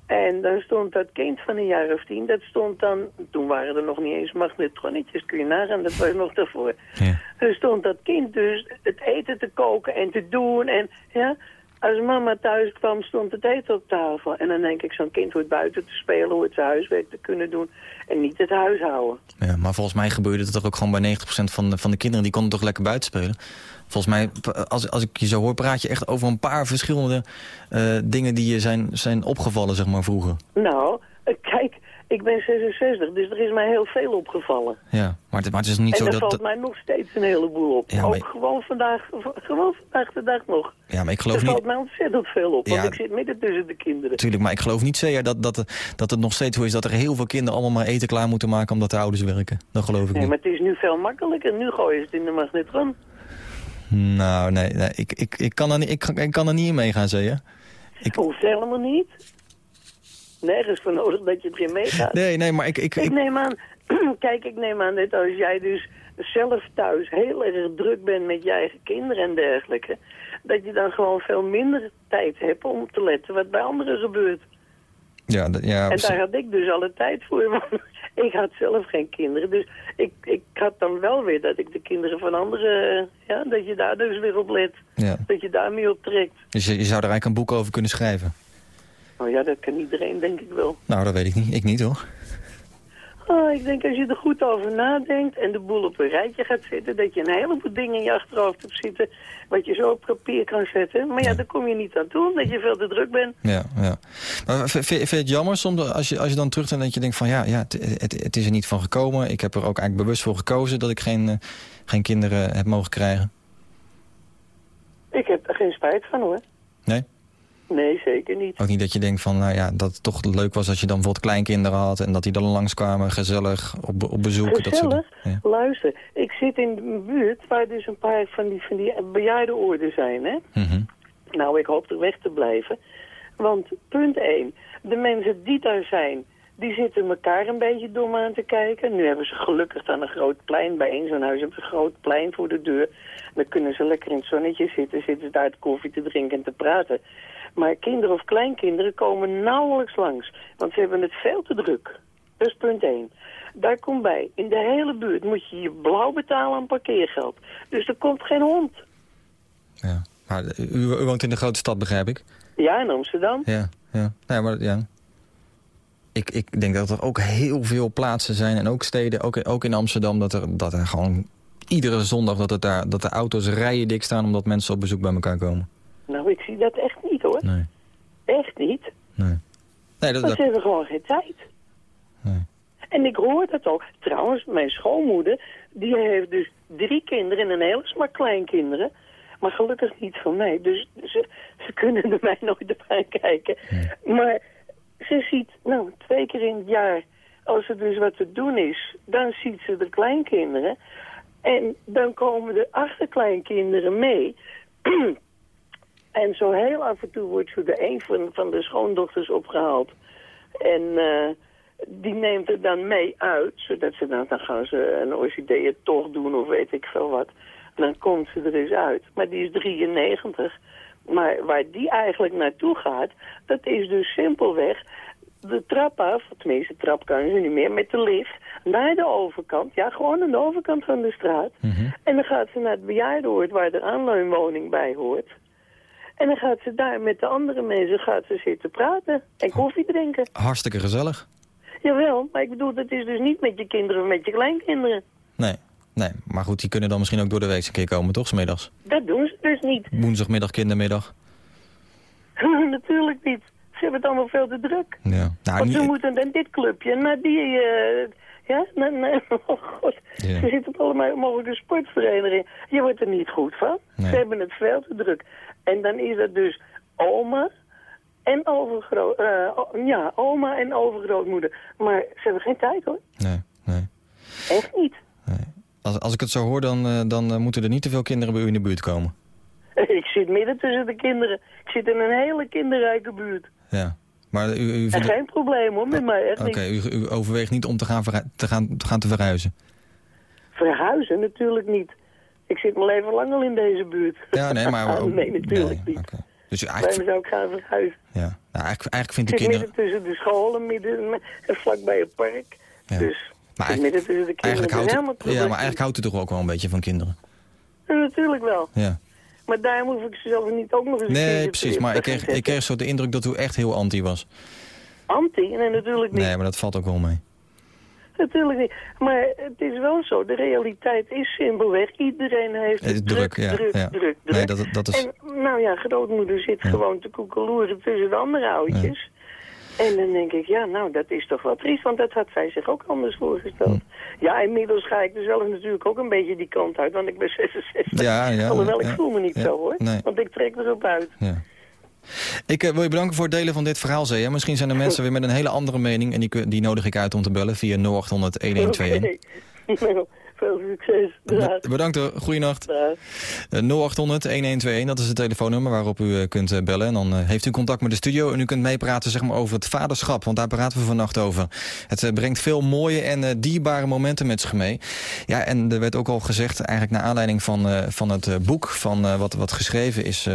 En dan stond dat kind van een jaar of tien, dat stond dan... Toen waren er nog niet eens magnetronnetjes, kun je nagaan, dat was nog daarvoor. Ja. Er stond dat kind dus het eten te koken en te doen. En ja, als mama thuis kwam, stond het eten op tafel. En dan denk ik, zo'n kind hoort buiten te spelen, hoort zijn huiswerk te kunnen doen. En niet het huishouden. Ja, maar volgens mij gebeurde het toch ook gewoon bij 90% van de, van de kinderen. Die konden toch lekker buiten spelen. Volgens mij, als, als ik je zo hoor, praat je echt over een paar verschillende eh, dingen die je zijn, zijn opgevallen, zeg maar, vroeger. Nou, eh, kijk, ik ben 66, dus er is mij heel veel opgevallen. Ja, maar het, maar het is niet en zo er dat... valt dat- mij nog steeds een heleboel op. Ja, Ook gewoon vandaag, gewoon vandaag de dag nog. Ja, maar ik Er geloof valt niet... mij ontzettend veel op, want ik zit midden tussen de kinderen. Natuurlijk, maar ik geloof niet zeker dat, dat, dat het nog steeds zo is... dat er heel veel kinderen allemaal maar eten klaar moeten maken... omdat de ouders werken. Dat geloof ik Nee, niet. maar het is nu veel makkelijker. Nu gooien ze het in de magnetron. Nou, nee, nee ik, ik, ik, kan er niet, ik, ik kan er niet in meegaan, zeg je. Ik- Hoeft helemaal niet. Nergens voor nodig dat je erin meegaat. Nee, nee, maar ik... ik, Ik ik neem aan, kijk, ik neem aan dat als jij dus zelf thuis heel erg druk bent met je eigen kinderen en dergelijke, dat je dan gewoon veel minder tijd hebt om te letten wat bij anderen gebeurt. ja, ja, En daar had ik dus alle tijd voor, want ik had zelf geen kinderen. Dus ik, ik had dan wel weer dat ik de kinderen van anderen, ja, dat je daar dus weer op let. ja. Dat je daarmee op trekt. Dus je, je zou er eigenlijk een boek over kunnen schrijven. Nou ja, dat kan iedereen denk ik wel. Nou, dat weet ik niet. Ik niet, hoor. Oh, ik denk als je er goed over nadenkt en de boel op een rijtje gaat zetten... dat je een heleboel dingen in je achterhoofd hebt zitten... wat je zo op papier kan zetten. Maar ja, daar kom je niet aan toe, omdat je veel te druk bent. Ja, ja. Maar vind, vind je het jammer soms als je, als je dan terug en dat je denkt van... ja, ja het, het, het is er niet van gekomen. Ik heb er ook eigenlijk bewust voor gekozen... dat ik geen, eh, geen kinderen heb mogen krijgen. Ik heb er geen spijt van, hoor. Nee? Zeker niet. Ook niet dat je denkt van, nou ja, dat het toch leuk was als je dan bijvoorbeeld kleinkinderen had... en dat die dan langskwamen, gezellig, op, op bezoek. Dat soort Gezellig? dingen. Ja. Luister, ik zit in een buurt waar dus een paar van die, van die bejaardenorden zijn, hè? Mhm. Nou, ik hoop er weg te blijven. Want punt 1, de mensen die daar zijn, die zitten elkaar een beetje dom aan te kijken. Nu hebben ze gelukkig dan een groot plein bij één zo'n huis. hebben ze een groot plein voor de deur. Dan kunnen ze lekker in het zonnetje zitten, zitten ze daar koffie te drinken en te praten. Maar kinderen of kleinkinderen komen nauwelijks langs, want ze hebben het veel te druk. Dat is punt 1. Daar komt bij, in de hele buurt moet je je blauw betalen aan parkeergeld. Dus er komt geen hond. ja. Maar u, u woont in de grote stad, begrijp ik? Ja, in Amsterdam. Ja, ja. Nee, maar ja. Ik, ik denk dat er ook heel veel plaatsen zijn en ook steden, ook, ook in Amsterdam, dat er, dat er gewoon iedere zondag dat, het daar, dat de auto's rijen dik staan omdat mensen op bezoek bij elkaar komen. Nou, ik zie dat echt niet hoor. Nee, Echt niet. nee. Nee, dat, Want dat, ze hebben gewoon geen tijd. nee. En ik hoor dat ook. Trouwens, mijn schoonmoeder, die heeft dus drie kinderen en een hele smak kleinkinderen. Maar gelukkig niet van mij. Dus ze, ze kunnen er mij nooit op aankijken. Maar ze ziet, nou, twee keer in het jaar, als er dus wat te doen is, dan ziet ze de kleinkinderen. En dan komen de achterkleinkinderen mee. en zo heel af en toe wordt zo de een van, van de schoondochters opgehaald. En eh, die neemt het dan mee uit, zodat ze dan, dan gaan ze een orchideeën toch doen of weet ik veel wat. Dan komt ze er eens uit. Maar die is 93. Maar waar die eigenlijk naartoe gaat, dat is dus simpelweg de trap af, tenminste de trap kan ze niet meer, met de lift naar de overkant. Ja, gewoon aan de overkant van de straat. En dan gaat ze naar het bejaardenhoord waar de aanleunwoning bij hoort. En dan gaat ze daar met de andere mensen gaat ze zitten praten en koffie drinken. Hartstikke gezellig. Jawel, maar ik bedoel, dat is dus niet met je kinderen of met je kleinkinderen. Nee, nee. Maar goed, die kunnen dan misschien ook door de week een keer komen, toch? 's middags. Dat doen ze dus niet. Woensdagmiddag, kindermiddag. Natuurlijk niet. Ze hebben het allemaal veel te druk. Ja. Nou, Want ze niet- moeten dan dit clubje, naar die, eh, ja, naar, naar- oh god. Ja. Ze zitten op allemaal mogelijke sportverenigingen. Je wordt er niet goed van. Nee. Ze hebben het veel te druk. En dan is het dus oma en overgroot, eh, ja, oma en overgrootmoeder. Maar ze hebben geen tijd hoor. nee, nee. Echt niet. Als, als ik het zo hoor, dan, eh, dan eh, moeten er niet te veel kinderen bij u in de buurt komen. Ik zit midden tussen de kinderen. Ik zit in een hele kinderrijke buurt. Ja. Maar u, u En vindt... geen probleem hoor, met mij echt Oké, u, u overweegt niet om te gaan, te gaan, te gaan te verhuizen. Verhuizen natuurlijk niet. Ik zit mijn leven lang al in deze buurt. Ja, nee, maar... ook- nee, natuurlijk nee, niet. oké. Dus Waarom eigenlijk, zou ik gaan verhuizen? ja. nou, eigenlijk, eigenlijk vind Het ik is kinderen... midden tussen de scholen, midden en vlakbij het park. Ja. Dus Maar het is midden tussen de kinderen. Eigenlijk houdt, ja, maar eigenlijk houdt u toch ook wel een beetje van kinderen? Ja, natuurlijk wel. Ja. Maar daarom hoef ik ze zelf niet ook nog eens een Nee, precies. Maar ik kreeg, ik kreeg zo de indruk dat u echt heel anti was. Anti? Nee, natuurlijk niet. Nee, maar dat valt ook wel mee. Natuurlijk niet. Maar het is wel zo, de realiteit is simpelweg. Iedereen heeft Het druk, druk, ja, druk, ja. druk, druk. Nee, dat, dat is... En nou ja, grootmoeder zit gewoon te koekeloeren tussen de andere oudjes. En dan denk ik, ja, nou, dat is toch wel triest, want dat had zij zich ook anders voorgesteld. Hm. Ja, inmiddels ga ik er zelf natuurlijk ook een beetje die kant uit, want ik ben 66. Ja, ja, Alhoewel, ja. ik voel me niet Ja, zo, hoor. nee. Want ik trek erop uit. Ja. Ik eh, wil je bedanken voor het delen van dit verhaal, Zee. Misschien zijn er mensen weer met een hele andere mening... en die, die nodig ik uit om te bellen via 0800 1121. Veel succes. Bedankt hoor, goeienacht. Dag. Eh, 0800 1121, dat is het telefoonnummer waarop u eh, kunt eh, bellen. En dan heeft u contact met de studio en u kunt meepraten zeg maar, over het vaderschap. Want daar praten we vannacht over. Het brengt veel mooie en dierbare momenten met zich mee. Ja, en er werd ook al gezegd, eigenlijk naar aanleiding van, van het boek... Van, wat, wat geschreven is...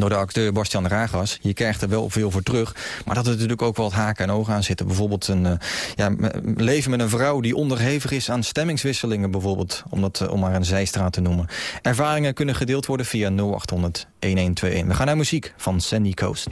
door de acteur Bastian Ragas. Je krijgt er wel veel voor terug. Maar dat er natuurlijk ook wel wat haken en ogen aan zitten. Bijvoorbeeld een eh, ja, leven met een vrouw die onderhevig is aan stemmingswisselingen bijvoorbeeld. Om, dat, eh, om maar een zijstraat te noemen. Ervaringen kunnen gedeeld worden via 0800 1121. We gaan naar muziek van Sandy Coast.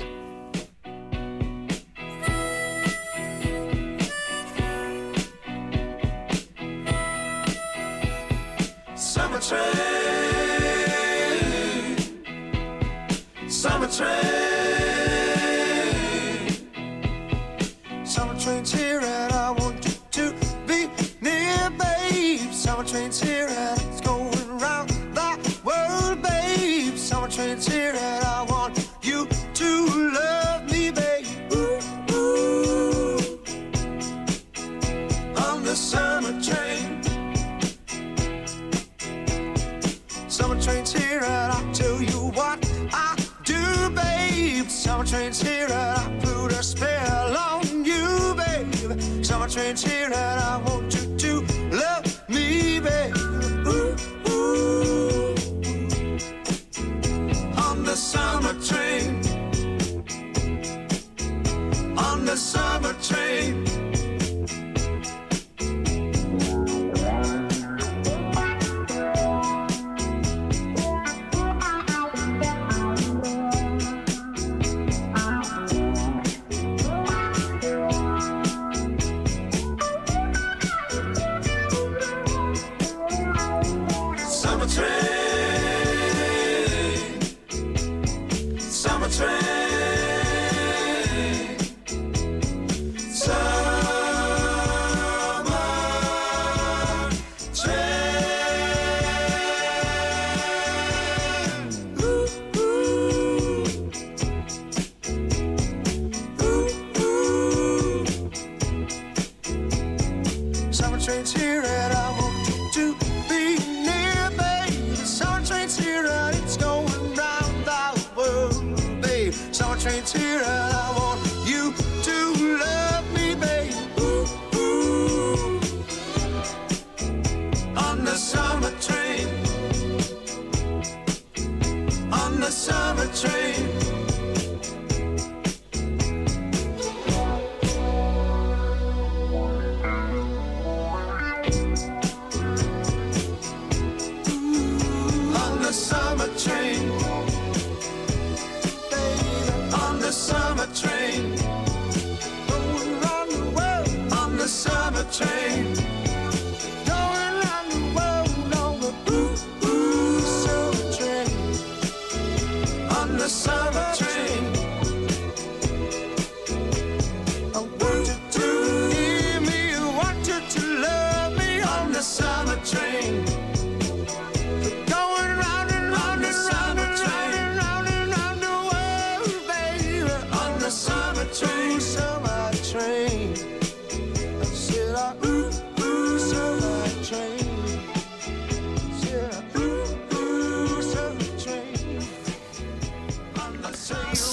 constraints here and I will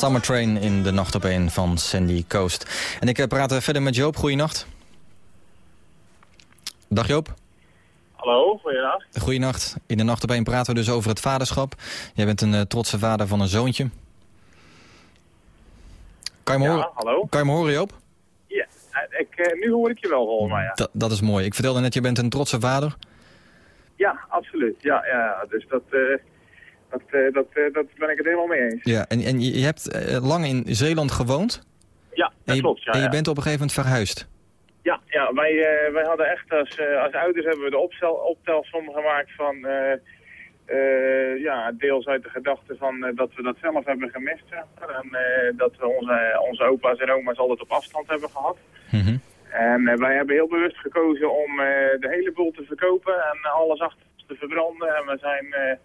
summer Train in de nacht op een van Sandy Coast. En ik eh, praat eh, verder met Joop. Goeienacht. Dag Joop. Hallo, goeiedag. Goedenacht. In de Nacht op één praten we dus over het vaderschap. Jij bent een eh, trotse vader van een zoontje. Kan je me, Ja, horen? hallo. Kan je me horen, Joop? Ja, ik, nu hoor ik je wel volgens mij, ja. Dat, dat is mooi. Ik vertelde net, je bent een trotse vader. Ja, absoluut. Ja, ja dus dat, dat, eh, dat, eh, dat ben ik het helemaal mee eens. Ja, en, en je hebt eh, lang in Zeeland gewoond. Ja, dat je, klopt. Ja, en je ja. bent op een gegeven moment verhuisd. Ja, ja wij, wij hadden echt als, als ouders hebben we de opstel, optelsom gemaakt van... ja, deels uit de gedachte van dat we dat zelf hebben gemist. En dat we onze, onze opa's en oma's altijd op afstand hebben gehad. Mhm. En wij hebben heel bewust gekozen om de hele boel te verkopen en alles achter te verbranden. En we zijn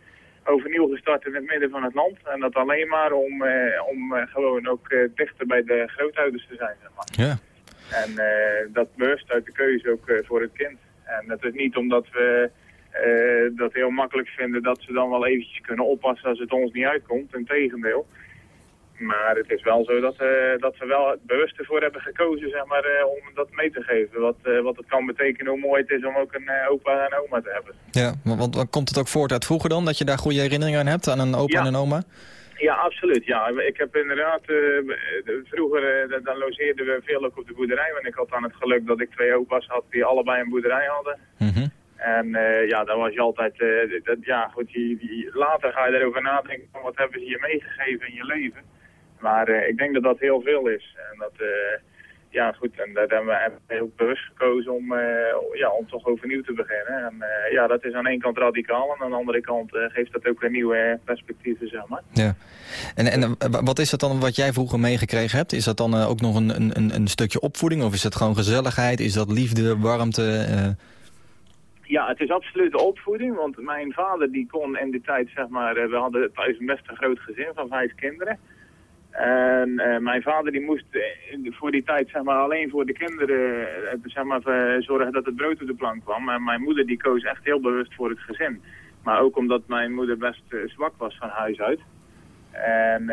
overnieuw gestart in het midden van het land. En dat alleen maar om, eh, om eh, gewoon ook eh, dichter bij de grootouders te zijn. Zeg maar. Ja. En dat bewust uit de keuze ook voor het kind. En dat is niet omdat we dat heel makkelijk vinden dat ze dan wel eventjes kunnen oppassen als het ons niet uitkomt. Integendeel. Maar het is wel zo dat, eh, dat we wel bewust ervoor hebben gekozen zeg maar, eh, om dat mee te geven. Wat, eh, wat het kan betekenen, hoe mooi het is om ook een opa en oma te hebben. Ja, want, want want komt het ook voort uit vroeger dan? Dat je daar goede herinneringen aan hebt, aan een opa Ja. en een oma? Ja, absoluut. Ja, ik heb inderdaad, de- vroeger dan logeerden we veel ook op de boerderij. Want ik had dan het geluk dat ik twee opa's had die allebei een boerderij hadden. Mhm. En ja, dan was je altijd, dat, ja goed, later ga je erover nadenken van wat hebben ze je meegegeven in je leven. Maar eh, ik denk dat dat heel veel is. En dat, eh, ja goed, en daar hebben we heel bewust gekozen om, eh, ja, om toch overnieuw te beginnen. En ja, dat is aan één kant radicaal en aan de andere kant geeft dat ook weer nieuwe perspectieven, zeg maar. Ja. En, en wa- wat is dat dan wat jij vroeger meegekregen hebt? Is dat dan ook nog een, een, een- stukje opvoeding? Of is het gewoon gezelligheid? Is dat liefde, warmte? Ja, het is absoluut de opvoeding, want mijn vader die kon in die tijd, zeg maar, we hadden thuis een best een groot gezin van vijf kinderen. En eh, mijn vader die moest eh, voor die tijd zeg maar, alleen voor de kinderen eh, zeg maar, zorgen dat het brood op de plank kwam. En mijn moeder die koos echt heel bewust voor het gezin. Maar ook omdat mijn moeder best zwak was van huis uit. En,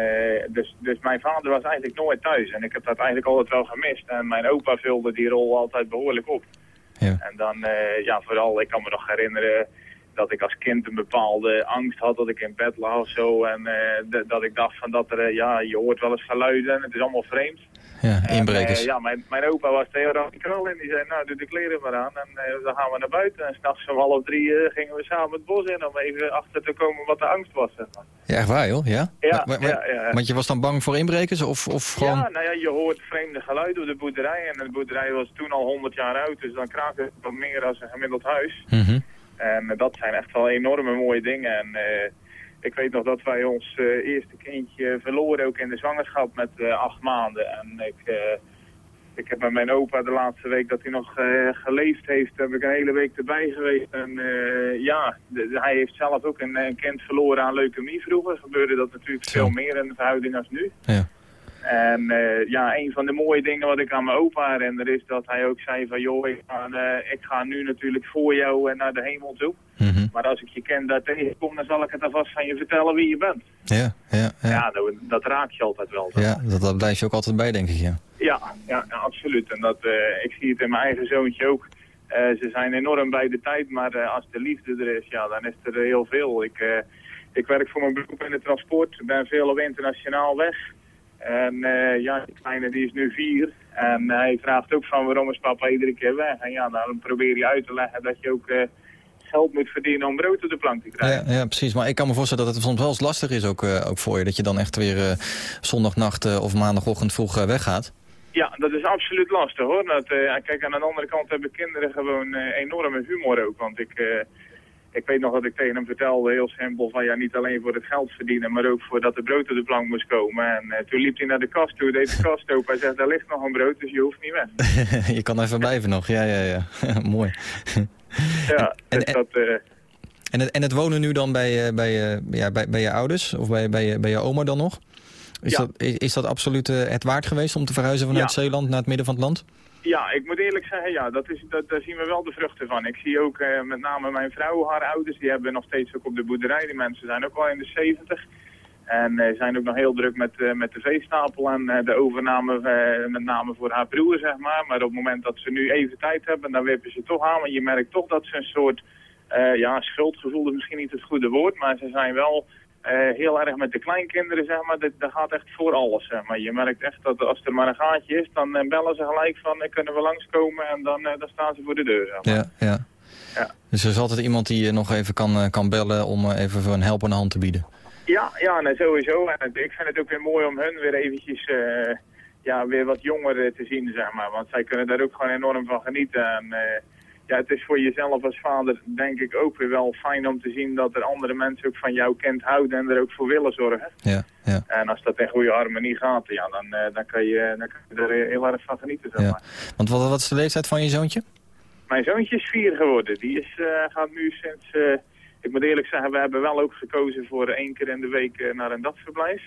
dus, dus mijn vader was eigenlijk nooit thuis. En ik heb dat eigenlijk altijd wel gemist. En mijn opa vulde die rol altijd behoorlijk op. Ja. En dan, ja, vooral, ik kan me nog herinneren dat ik als kind een bepaalde angst had dat ik in bed lag of zo. En eh, dat ik dacht van dat er, eh, ja, je hoort wel eens geluiden en het is allemaal vreemd. Ja, En, inbrekers. eh, ja, mijn, mijn opa was heel radicaal in. Die zei, nou, doe de kleren maar aan en dan gaan we naar buiten. En s'nachts om half drie gingen we samen het bos in om even achter te komen wat de angst was, zeg maar. Ja, echt waar joh? Ja? Ja, Maar- maar- ja, ja. Want je was dan bang voor inbrekers? Of, of gewoon... Ja, nou ja, je hoort vreemde geluiden op de boerderij. En de boerderij was toen al 100 jaar oud, dus dan kraakte het wat meer als een gemiddeld huis. Mhm. En eh, dat zijn echt wel enorme mooie dingen. En eh, ik weet nog dat wij ons eh, eerste kindje verloren, ook in de zwangerschap met acht maanden. En ik, ik heb met mijn opa de laatste week dat hij nog geleefd heeft, heb ik een hele week erbij geweest. En ja, de- hij heeft zelf ook een, een kind verloren aan leukemie vroeger. Gebeurde dat natuurlijk veel meer in de verhouding als nu. Ja. En eh, ja, een van de mooie dingen wat ik aan mijn opa herinner is dat hij ook zei van... joh, ik ga, eh, ik ga nu natuurlijk voor jou eh, naar de hemel toe. Mhm. Maar als ik je ken daar tegenkom, dan zal ik het alvast van je vertellen wie je bent. Ja, ja, ja. Ja, dat, dat raakt je altijd wel. Ja, dat, dat blijf je ook altijd bij, denk ik, ja. ja, ja, absoluut. En dat, ik zie het in mijn eigen zoontje ook. Ze zijn enorm bij de tijd, maar als de liefde er is, ja, dan is er heel veel. Ik, ik werk voor mijn beroep in het transport, ben veel op internationaal weg. En eh, ja, die kleine die is nu vier. En hij vraagt ook van waarom is papa iedere keer weg. En ja, dan probeer je uit te leggen dat je ook eh, geld moet verdienen om brood op de plank te krijgen. Ja, ja, precies. Maar ik kan me voorstellen dat het soms wel eens lastig is ook, eh, ook voor je. Dat je dan echt weer eh, zondagnacht eh, of maandagochtend vroeg eh, weggaat. Ja, dat is absoluut lastig hoor. Dat, eh, kijk, aan de andere kant hebben kinderen gewoon eh, enorme humor ook. Want ik, eh, ik weet nog dat ik tegen hem vertelde, heel simpel, van ja, niet alleen voor het geld verdienen, maar ook voor dat de brood op de plank moest komen. En eh, toen liep hij naar de kast toe, deed de kast open. Hij zegt, daar ligt nog een brood, dus je hoeft niet weg. je kan even blijven nog. Ja, ja, ja. Mooi. Ja, En- dus en- dat... eh, En het, en het wonen nu dan bij, eh, bij, ja, bij, bij je ouders? Of bij, bij, je- bij je oma dan nog? Is, Ja. dat, is, is dat absoluut het waard geweest om te verhuizen vanuit Ja. Zeeland naar het midden van het land? Ja, ik moet eerlijk zeggen, ja, dat is, dat, daar zien we wel de vruchten van. Ik zie ook eh, met name mijn vrouw, haar ouders, die hebben nog steeds ook op de boerderij. Die mensen zijn ook al in de 70. En eh, zijn ook nog heel druk met, eh, met de veestapel en eh, de overname, eh, met name voor haar broer, zeg maar. Maar op het moment dat ze nu even tijd hebben, dan wippen ze toch aan. Want je merkt toch dat ze een soort ja, schuldgevoel is misschien niet het goede woord, maar ze zijn wel eh, heel erg met de kleinkinderen, zeg maar. Dat, dat gaat echt voor alles, zeg maar. Je merkt echt dat als er maar een gaatje is, dan eh, bellen ze gelijk van, eh, kunnen we langskomen? En dan, dan staan ze voor de deur, zeg maar. Ja, ja. Ja. Dus er is altijd iemand die je nog even kan, kan bellen om even voor een helpende hand te bieden. Ja, ja nee, sowieso. En ik vind het ook weer mooi om hun weer eventjes ja, weer wat jonger te zien, zeg maar. Want zij kunnen daar ook gewoon enorm van genieten. En ja, het is voor jezelf als vader denk ik ook weer wel fijn om te zien dat er andere mensen ook van jouw kind houden en er ook voor willen zorgen. Ja, ja. En als dat in goede harmonie gaat, ja, dan, eh, dan, kan, je, dan kan je er heel erg van genieten, zeg ja. maar. Want wat, wat is de leeftijd van je zoontje? Mijn zoontje is vier geworden. Die is, eh, gaat nu sinds... eh, ik moet eerlijk zeggen, we hebben wel ook gekozen voor één keer in de week naar een dagverblijf.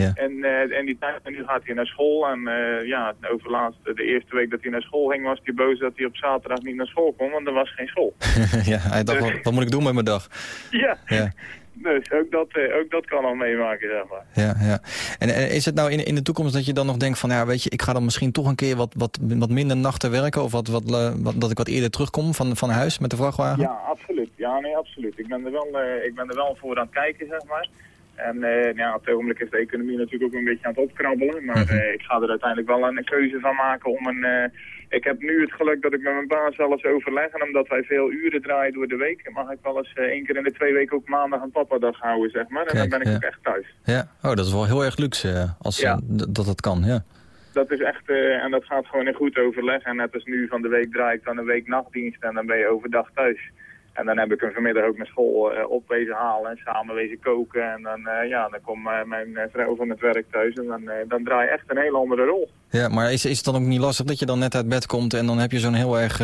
Ja. En, eh, en die tijd, en nu gaat hij naar school. En eh, ja, over laatst, de eerste week dat hij naar school ging, was hij boos dat hij op zaterdag niet naar school kon, want er was geen school. ja, hij dacht, wat, wat moet ik doen met mijn dag? ja, Ja, dus ook dat, eh, ook dat kan al meemaken, zeg maar. ja, ja. En, en is het nou in, in de toekomst dat je dan nog denkt van... ja, weet je, ik ga dan misschien toch een keer wat, wat, wat minder nachten werken... of wat, wat, eh, wat, dat ik wat eerder terugkom van, van huis met de vrachtwagen? Ja, absoluut. Ja, nee, absoluut. Ik ben er wel, eh, ik ben er wel voor aan het kijken, zeg maar. En eh, ja, op het ogenblik is de economie natuurlijk ook een beetje aan het opkrabbelen. Maar Mhm. eh, ik ga er uiteindelijk wel een keuze van maken om een... eh, ik heb nu het geluk dat ik met mijn baas wel eens overleg. En omdat wij veel uren draaien door de week... mag ik wel eens één keer in de twee weken ook maandag een papadag houden, zeg maar. En dan ben ik ja. ook echt thuis. Ja? Oh, dat is wel heel erg luxe als, Ja. dat dat kan, ja. Dat is echt... eh, en dat gaat gewoon in goed overleg. En net als nu van de week draai ik dan een week nachtdienst... en dan ben je overdag thuis. En dan heb ik hem vanmiddag ook naar school wezen halen en samen wezen koken. En dan, eh, ja, dan komt eh, mijn vrouw van het werk thuis en dan, dan draai je echt een hele andere rol. Ja, maar is, is het dan ook niet lastig dat je dan net uit bed komt... en dan heb je zo'n heel erg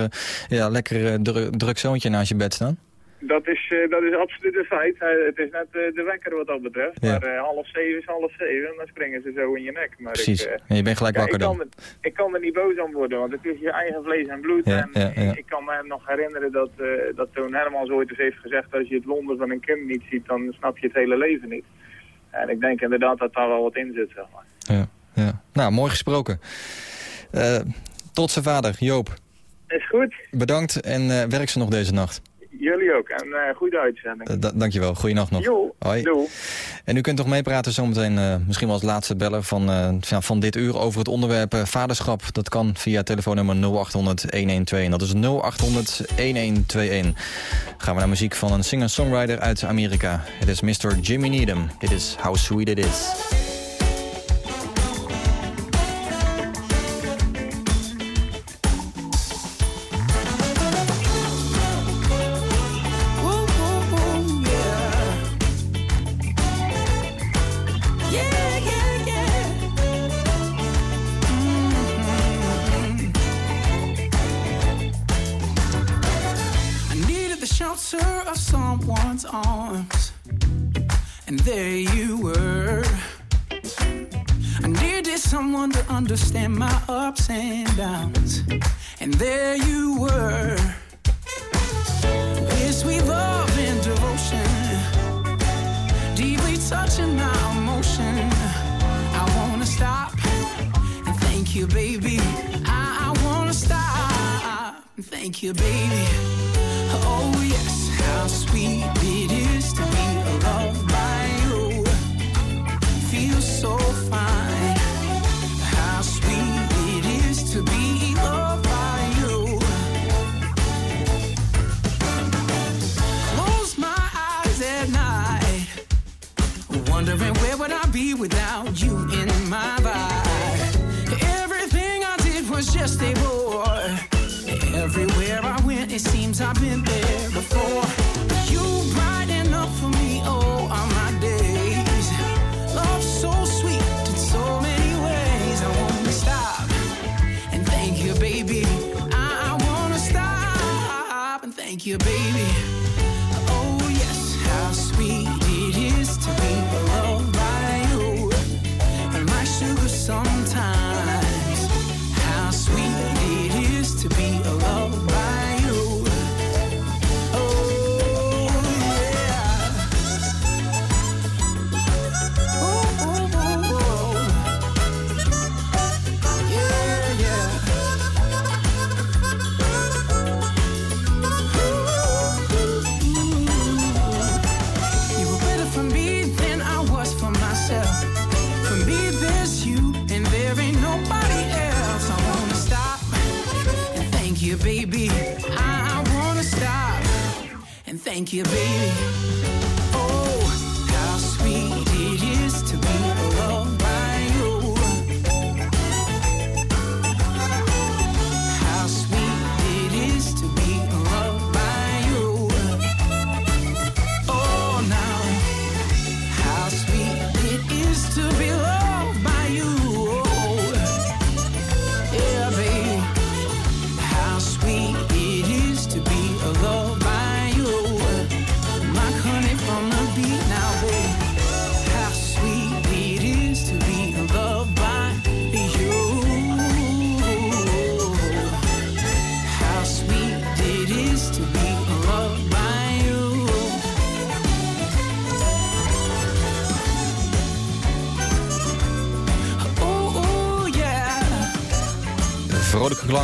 ja, lekker dru- druk zoontje naast je bed staan? Dat is, eh, dat is absoluut een feit. Het is net eh, de wekker wat dat betreft. Ja. Maar eh, half zeven is half zeven en dan springen ze zo in je nek. Maar Precies. Ik, en je bent gelijk ja, wakker ik, kan dan. er, ik kan er niet boos om worden, want het is je eigen vlees en bloed. Ja, en ik kan me nog herinneren dat, eh, dat Toon Hermans ooit eens heeft gezegd... als je het wonder van een kind niet ziet, dan snap je het hele leven niet. En ik denk inderdaad dat daar wel wat in zit, zeg maar. Ja, ja. Nou, mooi gesproken. Eh trotse vader, Joop. Is goed. Bedankt en eh, werk ze nog deze nacht. Jullie ook. En eh goede uitzending. Eh, da- dankjewel, goeienacht nog. Jo, Hoi. doei. En u kunt toch meepraten zometeen, eh misschien wel als laatste beller van, van dit uur over het onderwerp vaderschap. Dat kan via telefoonnummer 0800-1121. Dat is 0800-1121. Gaan we naar muziek van een singer-songwriter uit Amerika. Het is Mr. Jimmy Needham. Dit is How Sweet It Is.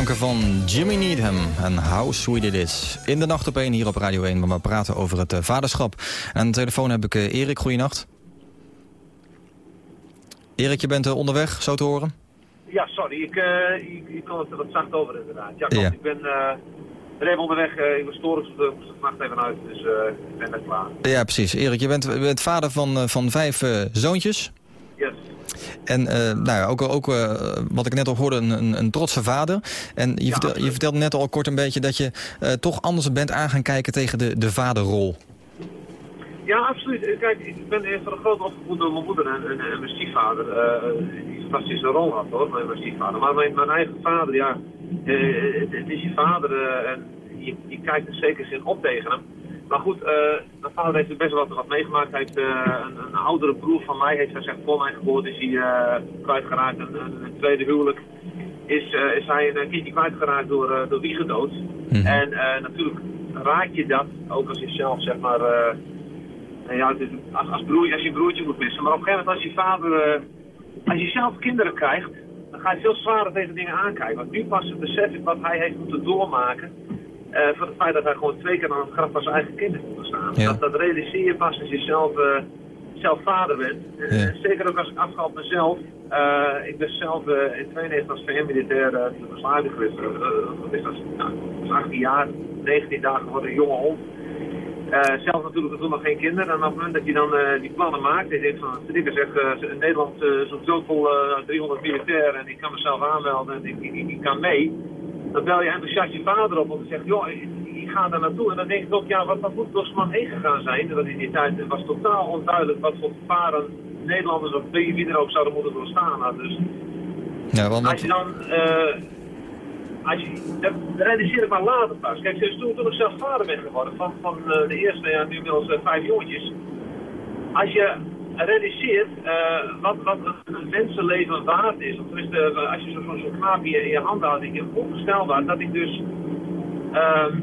Klanken van Jimmy Needham en How Sweet It Is. In de nacht op 1 hier op Radio 1, waar we praten over het eh, vaderschap. En aan de telefoon heb ik eh, Erik, goeienacht. Erik, je bent eh, onderweg, zo te horen? Ja, sorry, ik, eh ik, ik kon het er wat zacht over inderdaad. Ja, klopt. Ja. ik ben even onderweg, ik was storen, dus ik even uit, dus eh, ik ben net klaar. Ja, precies. Erik, je bent, je bent vader van, van vijf zoontjes. Yes. En eh, nou ja, ook, ook eh, wat ik net al hoorde, een, een, een trotse vader. En je, vertel- je vertelde net al kort een beetje dat je eh, toch anders bent aan gaan kijken tegen de, de vaderrol. Ja, absoluut. Kijk, ik ben eerst voor een groot opgevoed door mijn moeder en, en, en mijn stiefvader. die een fantastische rol had hoor, mijn, mijn stiefvader. Maar mijn, mijn eigen vader, ja, het, het is je vader en je, je kijkt er zeker zin op tegen hem. Maar goed, eh, mijn vader heeft best wel wat, wat meegemaakt. Hij heeft eh, een, een oudere broer van mij, heeft hij zegt voor mijn geboorte is hij eh, kwijtgeraakt. Een, een, een tweede huwelijk is, eh, is hij een kindje kwijtgeraakt door, door wiegedood. En eh, natuurlijk raak je dat, ook als je zelf zeg maar... eh, en ja, het is- als, als, broer, als je broertje moet missen. Maar op een gegeven moment als je vader, eh, als je zelf kinderen krijgt, dan ga je veel zwaarder tegen dingen aankijken. Want nu pas besef ik wat hij heeft moeten doormaken. Eh voor het feit dat hij gewoon twee keer aan het graf van zijn eigen kinderen moet staan. Ja. Dat, dat realiseer je pas als je zelf, eh, zelf vader bent. Ja. eh, zeker ook als ik afga op mezelf. Ik ben zelf in 92 als VN-militair uh, Joegoslavië geweest. Eh, wat is dat? Nou, ik was 18 jaar, 19 dagen voor een jonge hond. Zelf natuurlijk toen nog geen kinderen. En op het moment dat je dan die plannen maakt, ik denk van, zegt, eh, in Nederland uh, zo'n zoveel eh 300 militair en ik kan mezelf aanmelden en ik, ik, ik, ik kan mee. Dan bel je enthousiast je vader op te zeggen, joh, ik, ga daar naartoe. En dan denk ik ook, ja, wat, wat moet door zo'n man heen gegaan zijn? Dat in die tijd was totaal onduidelijk wat voor gevaren Nederlanders of wie er ook zouden moeten doorstaan. Dus Ja, want, als je dan, eh, als je, dat realiseer ik maar later pas. Kijk, sinds toen, toen ik zelf vader ben geworden, van, van eh, de eerste, ja, nu inmiddels eh, vijf jongetjes. Als je realiseert eh, wat, wat een, mensenleven waard is, of tenminste, eh, als je zo'n zo, knaapje in je hand houdt, denk je onvoorstelbaar dat ik dus... ehm,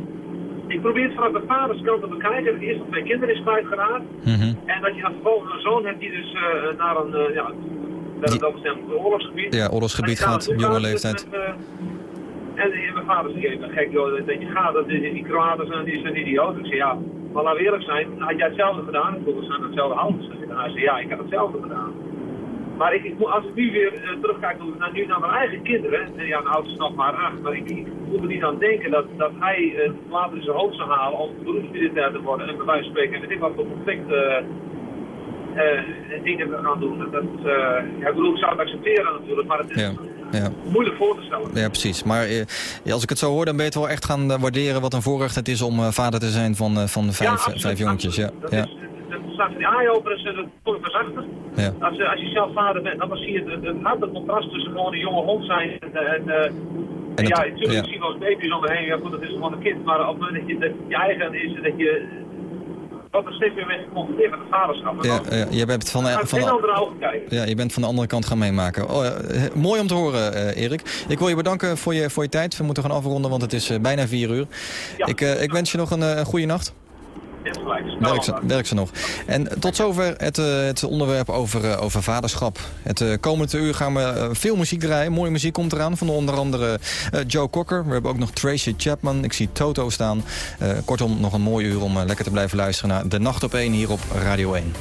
ik probeer het vanaf de vaderskant te bekijken. Dat eerst dat mijn kinderen is kwijtgeraakt. Mhm. En dat je dan vervolgens een zoon hebt die dus eh, naar een, ja, dat is een oorlogsgebied. Ja, oorlogsgebied gaat, jonge leeftijd. met, en mijn vader zei, gek joh, dat je gaat, dat die, die Kroaten zijn, die zijn idioot. Ik zei, ja, maar we eerlijk zijn, had jij hetzelfde gedaan? Ik bedoel, zijn hetzelfde ouders. En hij zei, ja, ik heb hetzelfde gedaan. Maar ik, ik, als ik nu weer eh, terugkijk naar, nu naar mijn eigen kinderen, en ja, mijn oudste is nog maar acht, maar ik, ik moet er niet aan denken dat, dat hij eh, later in zijn hoofd zou halen om beroepsmilitair te worden en bij wijze van spreken, weet ik wat voor conflict eh, eh, dingen gaan doen. Dat, eh, ja, ik bedoel, ik zou het accepteren natuurlijk, maar het is Ja, ja. moeilijk voor te stellen. Ja, precies. Maar eh, als ik het zo hoor, dan ben je het wel echt gaan waarderen wat een voorrecht het is om vader te zijn van, van vijf, vijf jongetjes. Ja, Dat ja, is, dat staat die eye-openers en dat kom ik pas achter. ja. Als, eh, als je zelf vader bent, dan zie je het, het harde contrast tussen gewoon een jonge hond zijn en, eh, en, eh, en het- ja, natuurlijk ja. zie je wel eens baby's om heen. Ja, goed, dat is gewoon een kind. Maar op het moment dat je, dat je eigen is, dat je wat er steeds meer mee geconfronteerd met het vaderschap. En Ja, ja, je bent van, de, van, de, ja, je bent van de andere kant gaan meemaken. Oh, mooi om te horen, eh, Erik. Ik wil je bedanken voor je, voor je tijd. We moeten gaan afronden, want het is bijna vier uur. Ja. Ik, ik wens je nog een, een goede nacht. Werk ze, werk ze nog. En tot zover het, eh, het onderwerp over, eh, over vaderschap. Het eh, komende uur gaan we veel muziek draaien. Mooie muziek komt eraan van onder andere Joe Cocker. We hebben ook nog Tracy Chapman. Ik zie Toto staan. Kortom, nog een mooi uur om lekker te blijven luisteren naar De Nacht op 1 hier op Radio 1.